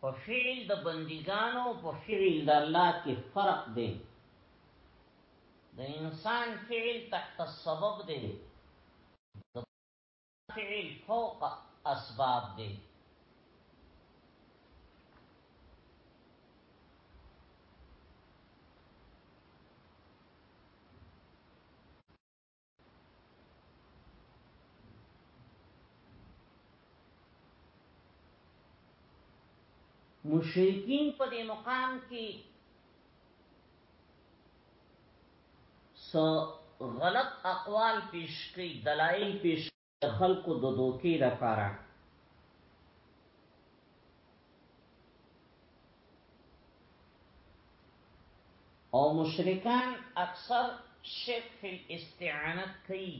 په فعل د بندګانو او په فعل د الله کې فرق دی د انسان فعل تحت السبب دی د فعل فوق اسباب دی مشرکین په دې مقام کې سو غلط اقوال پیش کړي دلایل پیش د خلکو د دوکې لپاره او مشرکان اکثر شرک فی الاستعانت کوي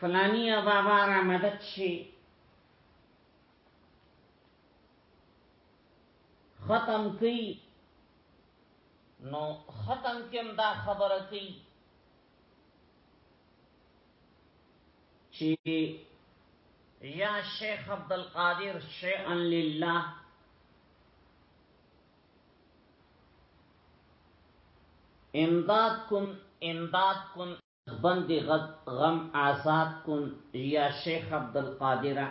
فلانی بابا را مدد شي ختم کوي نو ختم کم دا خبره کوي چې یا شیخ عبد القادر شیئا لله امداد کن امداد کن بند غم آزاد کن یا شیخ عبدالقادر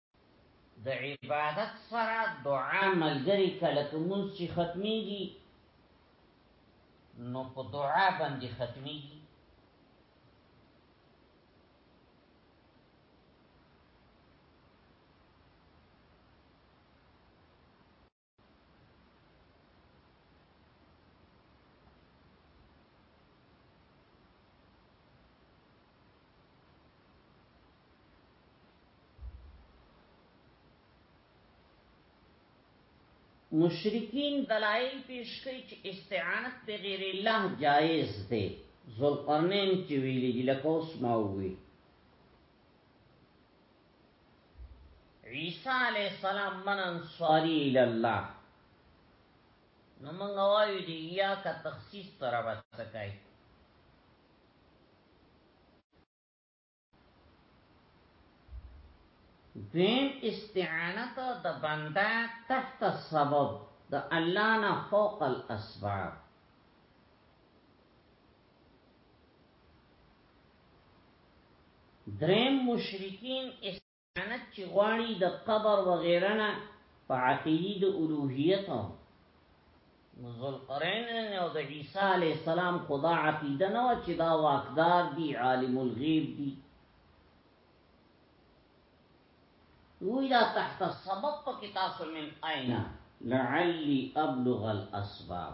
د عبادت سره دعا ملګری کله کومز چې ختميږي نو په دعا باندې ختميږي مشرکین دلائل پیش کوي چې استعانت په غیر الله جایز دی ذوالقرنین چې ویلي لکه اوس ما وی عیسی علیہ السلام من انصاری الاللہ نو منگا وایو دی یا کا تخصیص تر بسکای دویم استعانت د بنده تحت السبب د الله نه فوق الاسباب دریم مشرکین استعانت چې غواړي د قبر وغیره نه په عقیدی د الوهیت ذوالقرین او د عیسی علی السلام خدا عقیده نه و چې دا واقدار دی عالم الغیب دی وی دا تحت سبب په کتاب من اینا لعلی ابلغ الاسباب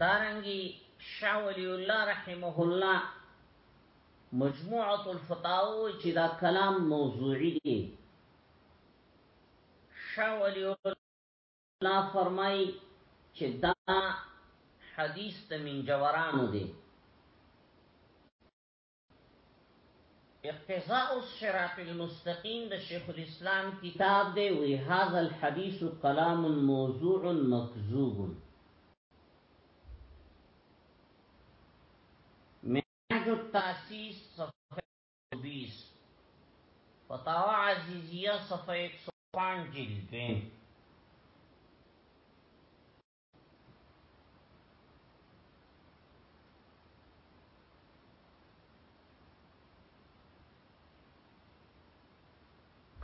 دارنګي شاه ولی الله رحمه الله مجموعه الفتاوی چې دا کلام موضوعي دی شاه ولی الله فرمای چې دا حدیث ته من جوارانو دی اقتضاء الصراط المستقیم د شیخ الاسلام کتاب دی وی هاذا الحديث کلام موضوع مکذوب منهج التاسیس صفحه 20 فتاوی عزیزیه صفحه 105 جلد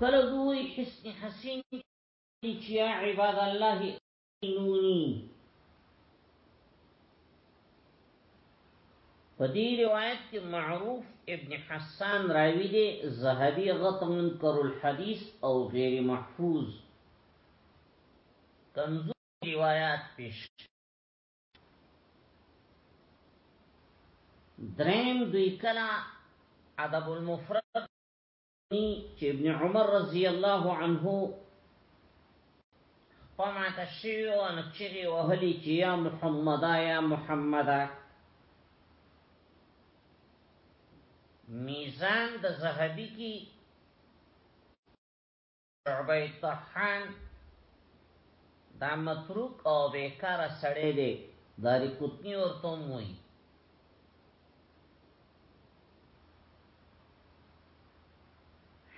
کله دوی حسن حسین چې یا عباد الله نونی په دې روایت کې معروف ابن حسان راوی دی زهبی غط منکر الحدیث او غیر محفوظ کنزو روایات پیش دریم دوی کلا عدب المفرد چې ابن عمر رضی الله عنه پما تشریو ان چیغي وهلی چې یا محمد یا محمد میزان د زهبی کی عبید فرحان دا متروک او بیکار سړی دی داری کتنی ورته موي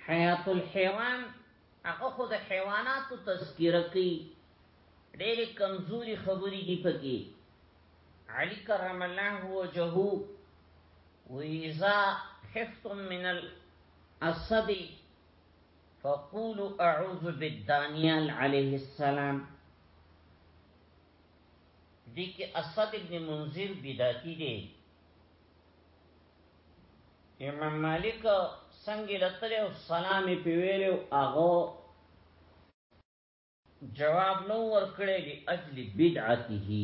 حیات الحیوان هغه خو د حیواناتو تذکرہ کوي ډېر کمزوري خبرې دي پکې علی کرم الله وجهه ویزا خفتم من الاسد فقولوا اعوذ بالدانيال عليه السلام دي کې اسد ابن منذر بدعتي دي امام مالک څنګه لته او سلام په ویلو هغه جواب نو ورکړی دی اجل بدعته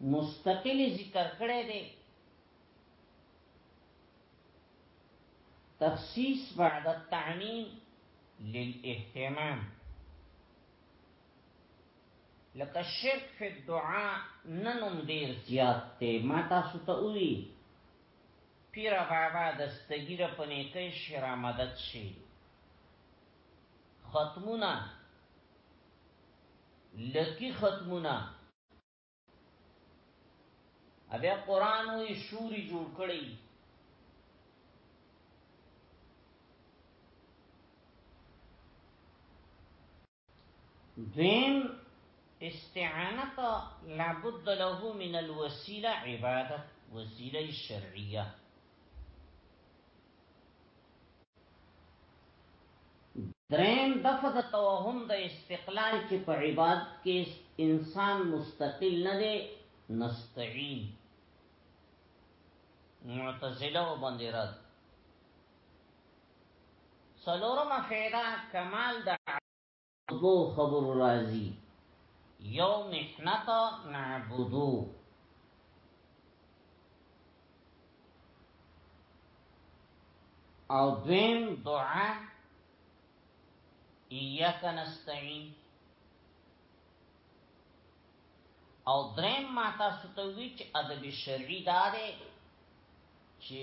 مستقلی ذکر کړی دی تخصیص بعد التعمیم للاهتمام لکه شرک فی الدعاء ننم دیر زیاد تی ما تاسو ته اوی پیر بابا دستگیر پنیکی شرا مدد شی ختمونه لکی ختمونه ابیا قران وی شوری جوړ کړی دین استعانت لابد له من الوسیله عبادت وسیله شرعیه دریم دفع د توهم د استقلال چې په عبادت کې انسان مستقل نه دی نستعين معتزله او باندې رد سلورم فیدا کمال د دو خبر رازی یو محنت نعبدو او دویم دعا ایاک نستعین او دریم ما تاسو ته ویچ ادب شرعی داره چې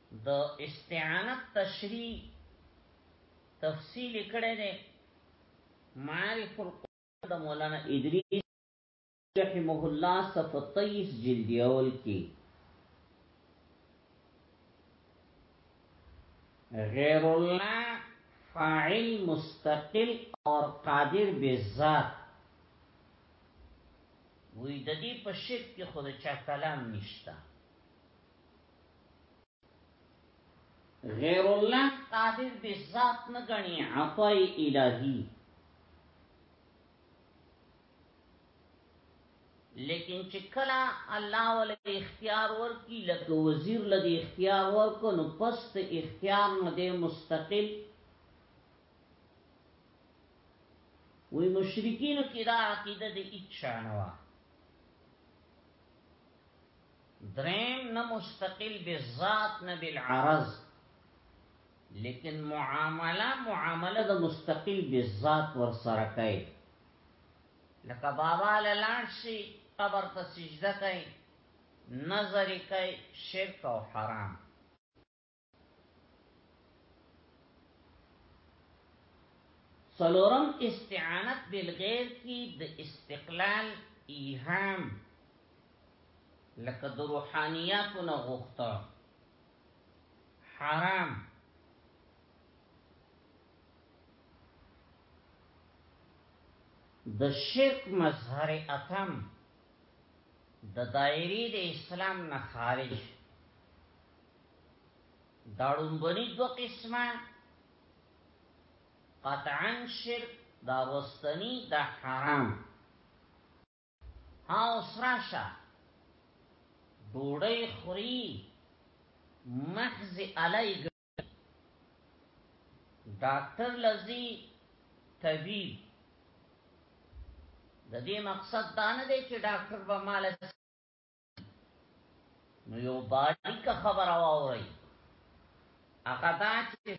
د استعانت تشریح تفصیل کړی دی معارف القرآن د مولانا ادریس رحمه الله صفحه 23 جلد اول کې غیر الله فاعل مستقل اور قادر بذات وی د دې په شرک کې خود چا کلام نشتا غیر الله قادر به ذات نه غني عطای الهی لیکن چې کله الله ول اختیار ورکی لکه وزیر لدی اختیار ورکو نو پست اختیار نه دی مستقل وی مشرکین کې دا عقیده د اچانوا دریم نه مستقل بالذات نه بالعرض لیکن معامله معامله د مستقل بالذات ور سره کوي لکه بابا لاله شي قبر ته سجده کوي نظر کوي شرک او حرام سلورم استعانت بالغیر کی د استقلال ایهام لکه د روحانیاتو نه غوښته حرام د شرک مظهر اتم د دایری د اسلام نه خارج داړم بنی دو قسمه قطعا شرک دا وستنی دا حرام ها اسراشا ډوړی خوري محض علی ډاکټر لذي طبيب د دې مقصد دا نه دی چې ډاکټر به مال نو یو باریک خبر واوري هغه دا چې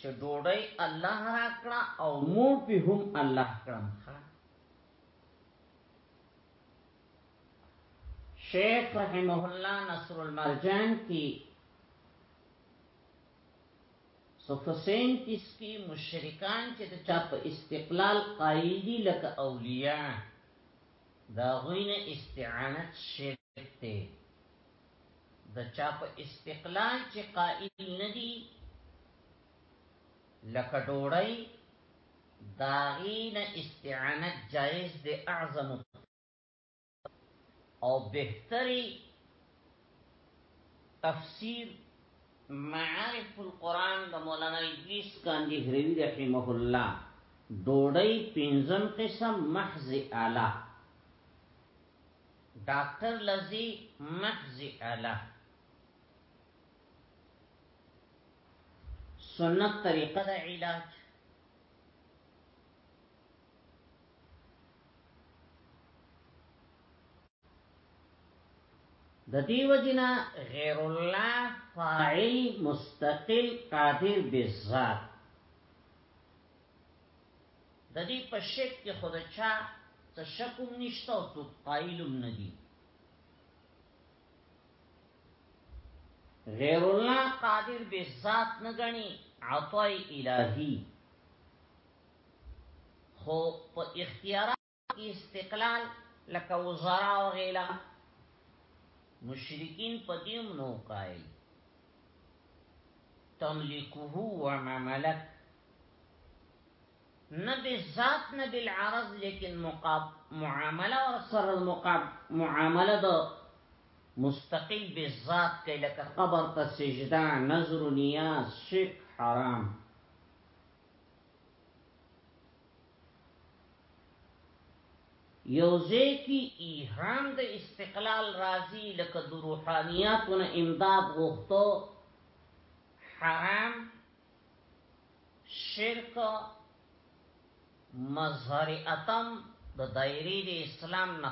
چې ډوډۍ الله را کړه او مو په هم الله کړم شیخ رحمه الله نصر المرجان کی صفسین کس کی مشرکان چې د چا په استقلال قائل دي لکه اولیاء دا غوین استعانت شرک ته د چا په استقلال چې قائل ندي لکه ډوړی داغین استعانت جائز دی اعظم او بهتری تفسیر معارف القرآن د مولانا ادریس کاندی هروی رحمه الله ډوډۍ پنځم قسم محض اعلی ډاکټر لذي محض اعلی سنت طریقه د علاج د دیو جنا غیر الله فاعل مستقل قادر بالذات د دې په شک کې خود چا څه شکوم نشته او څوک قائلم ندي غیر الله قادر بالذات نه غني عطای الهی خو په اختیارات استقلال لکه وزرا او غیلا مشرکین په دې نو قائل تملکه و ما ملک نه به ذات نه به العرض لیکن مقاب معامله ور سره مقاب معامله دو مستقل به ذات کې لکه قبر ته سجده نظر نیاز شرک حرام یو ځای کی ایهام د استقلال راځي لکه د روحانیاتو نه امداد غوښتو حرام شرک مظهر اتم د دایری د اسلام نه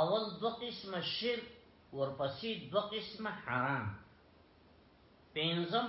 اول دو قسم شرک ورپسې دو قسم حرام پنځم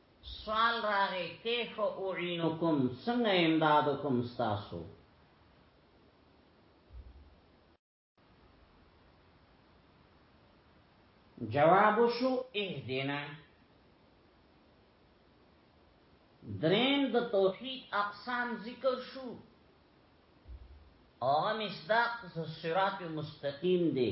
سوال راغی کیف اعینکم څنګه امداد کوم تاسو جواب شو اهدنا درین د توحید اقسام ذکر شو او مصداق د صراط مستقیم دی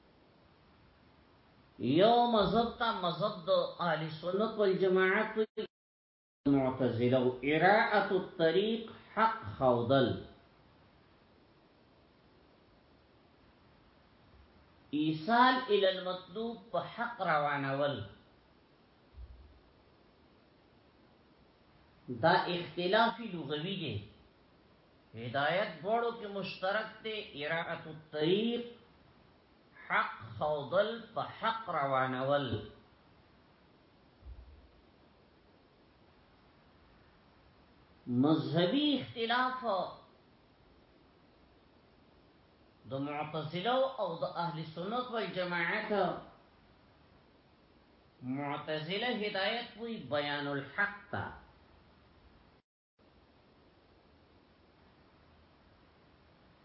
یو مذهب ته مذهب د اهل سنت والجماعت وي معتزله او اراءه الطريق حق خودل ایصال ال المطلوب په حق روانول دا اختلافي لغوي دي هدایت دوړو کې مشترک دی اراعت الطريق حق خوضل په حق روانول مذهبي اختلاف د معتزله او د اهل سنت والجماعت معتزله هدایت وی بیان الحق تا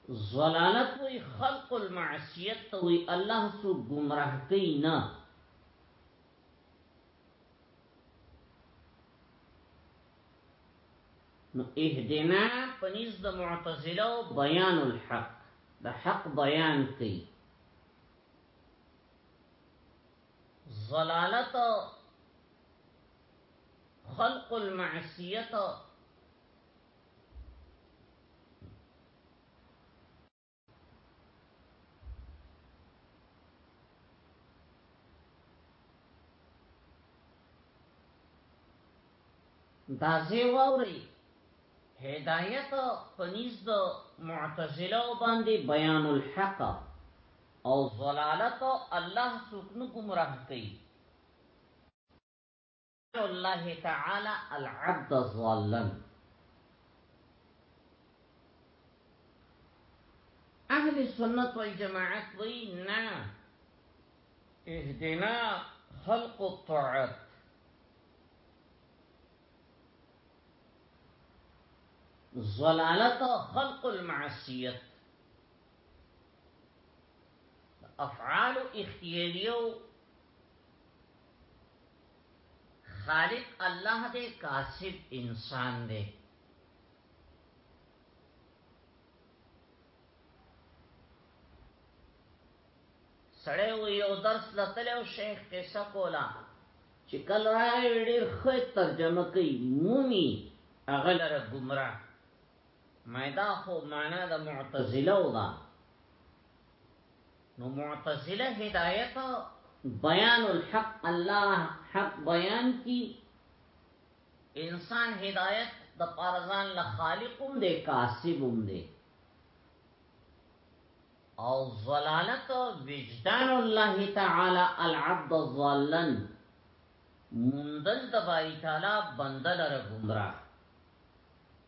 زلالت وی خلق المعصیت ته وی الله سو گمراه کوي نه نو اهدنا پنځ د معتزله بیان الحق د حق بیان کوي زلالت خلق المعصیت دا زی واوري هدایت پنیز د معتزله باندې بیان الحق او ضلالت الله سوکنو گمراه کوي الله تعالى العبد ظلن اهل السنة والجماعات وینا اهدنا خلق الطعب زلالت خلق المعصیت افعال اختیاریو خالق الله دې کاسب انسان دې سړی و یو درس لته له شیخ قصه کولا چې کله راغی ډېر ښه ترجمه کوي مومي هغه لره ګمراه مېدا خو معنا د معتزله ودا نو معتزله هدایت بیان الحق الله حق بیان کی انسان هدایت د پارزان له خالقوم دی کاسبوم دی او ضلالت وجدان الله تعالی العبد الظالن مندل د باری تعالی بندل را گمراه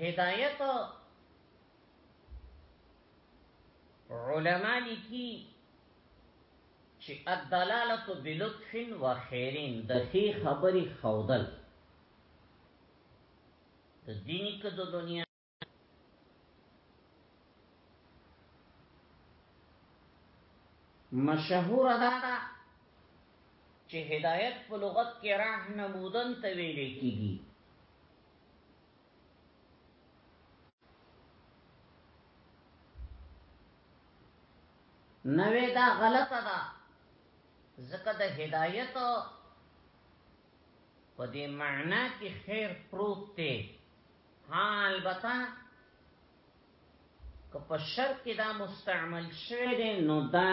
هدایت علماء لیکي چې الدلاله بلطف و خیرین د خې خبرې خودل د دیني که د دنیا مشهور دا ده چې هدایت په لغت کې راه نمودن ته ویل کیږي نوې دا غلطه ده ځکه د هدایت په دې معنا کې خیر پروت دی ها البته که په شر کې دا مستعمل شوی دی نو دا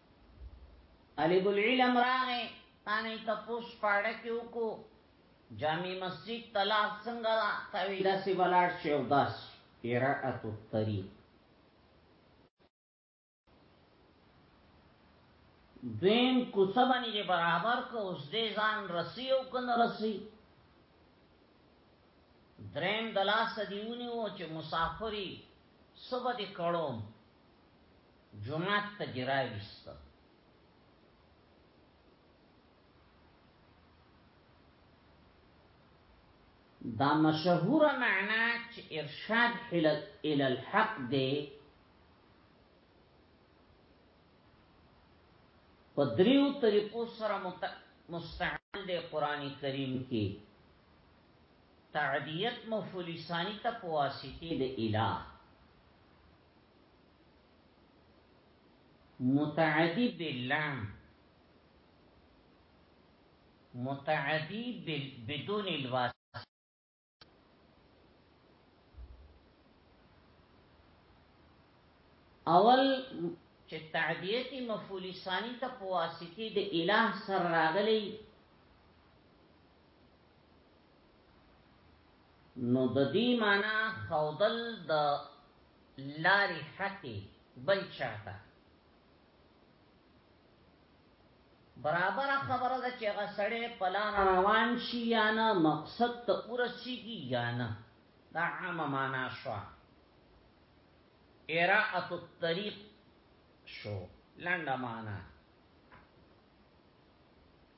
طالب العلم راغې تانه تپوس پاړه کې وکو جامع مسجد تلا څنګه دا تاوی داسې بلاړ شي او داس قراءت الطريق دویم کوڅه باندې برابر کو اوس دې ځان رسی او کنه رسی دریم دلاس دیونی و چې مسافری صبح دې کړو جومات ته دې راوستم. دا مشهوره معنا چې ارشاد الى الحق دی په دریو طریقو سره مستعمل دی قران کریم کې تعدیت مفعول ثانی ته په واسطه د الہ متعدی باللام متعدی بدون الواس اول چې تعدیت مفعول ثانی ته په واسطه د الہ سره راغلی نو د دې معنا خودل د لارې حقې بل چاته برابر خبره ده چې هغه سړی په لار روان شي یا نه مقصد ته ورسیږي یا نه دا عامه معنا شوه اراءت الطریق شو لنډه معنا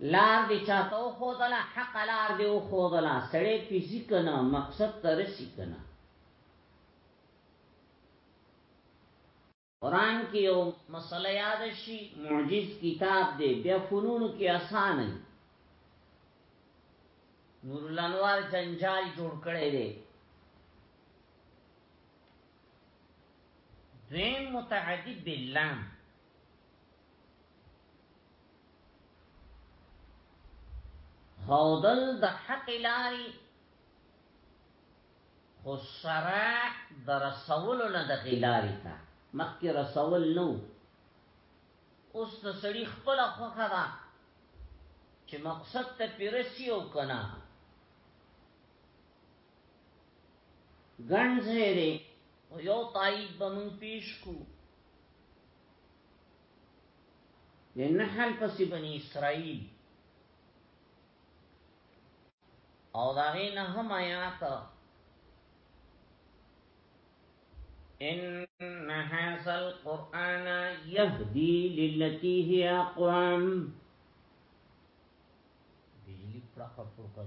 لار دی چاته او خودلا حق لار دی او خودلا سړی پیزی کنه مقصد ته رسی کنه قران کې یو مسله یاد شي معجز کتاب دی بیا فنون کې آسان دی نور الانوار جنجال جوړ کړی دی دویم متعدی باللام خودل د حق لاري خو شرع د رسول نه د غلاري تا مخکې رسول نو اوس د سړي خپل خوخه ده چې مقصد ته پیرسی او کنا ګنځه او یو تایید به مونږ پیش کو د نحل پسې بنی اسرائیل او دا غي نه هم آیات ان هذا القران يهدي للتي هي اقوم بجلی پرخه پرخه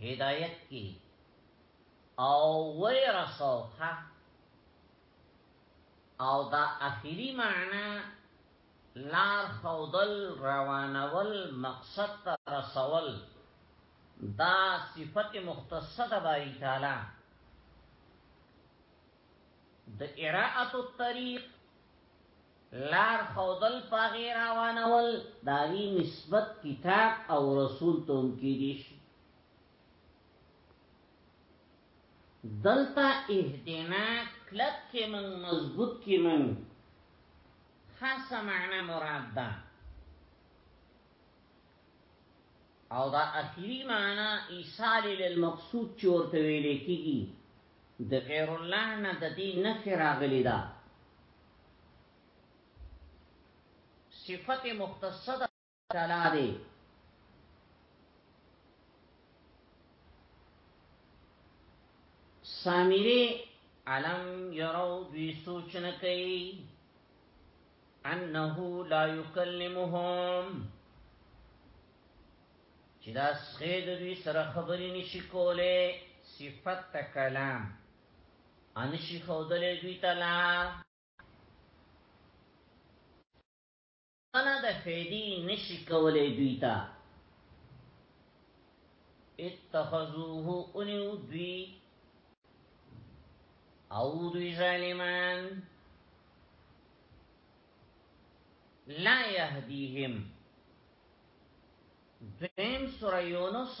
هدایت کی او ویرسو خا او دا اخیری معنی لار خودل روانول مقصد تا رسول دا صفت مختصد باری تعالی د اراءت الطریق لار خودل پاغی راوانول داغی نسبت کتاب او رسول توم کی دیش دلتا اهدنا کلک کی من مضبوط کی من خاصه معنی مراد ده او دا اخیری معنی ایصال للمقصود چې ورته ویل کیږي د غیر الله نه د دې نفي راغلی ده صفت مختصه ده تعالی دی سامری علم یرو دوی سوچ نکئی انه لا یکلمهم چې دا سخید دوی سره خبرې نشي کوله صفت کلام انشي خودلې دوی تلا انا د فیدی نشي کولې دوی تا اتخذوه انیو دوی او دوی ظالمان لا يهديهم دیم سوره یونس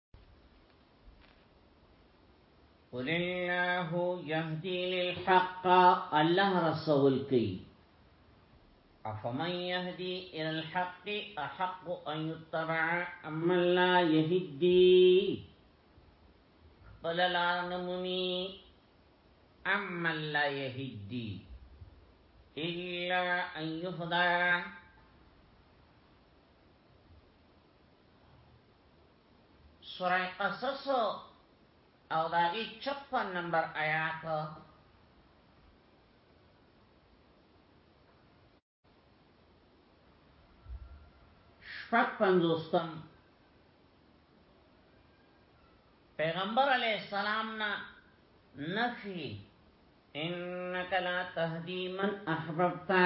قل الله يهدي للحق الله رسول کی أفمن يهدي إلى الحق أحق أن يتبع أما لا يهدي قل لا نمني أما لا يهدي إلا أن يهدى سوره قصص او داغي 56 نمبر آیات شپږ پنځوستم پیغمبر علیہ السلام نا نفی انک لا تهدی من احببتا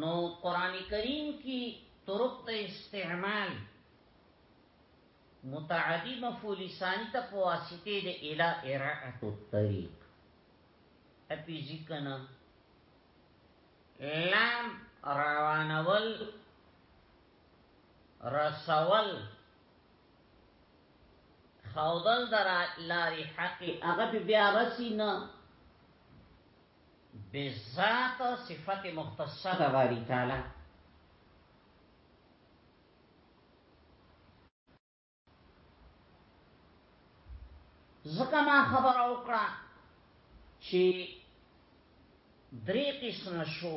نو قران کریم کی طرق ته استعمال متعدی مفعول ثانی ته په واسطه د اله ارائه الطريق اپی ذکنا لام روانول رسول خودل در لاری حقی اغا پی بیا رسی نا بذات صفت مختصه دا باری تعالی زکه ما خبر او کړه چې درې قسم شو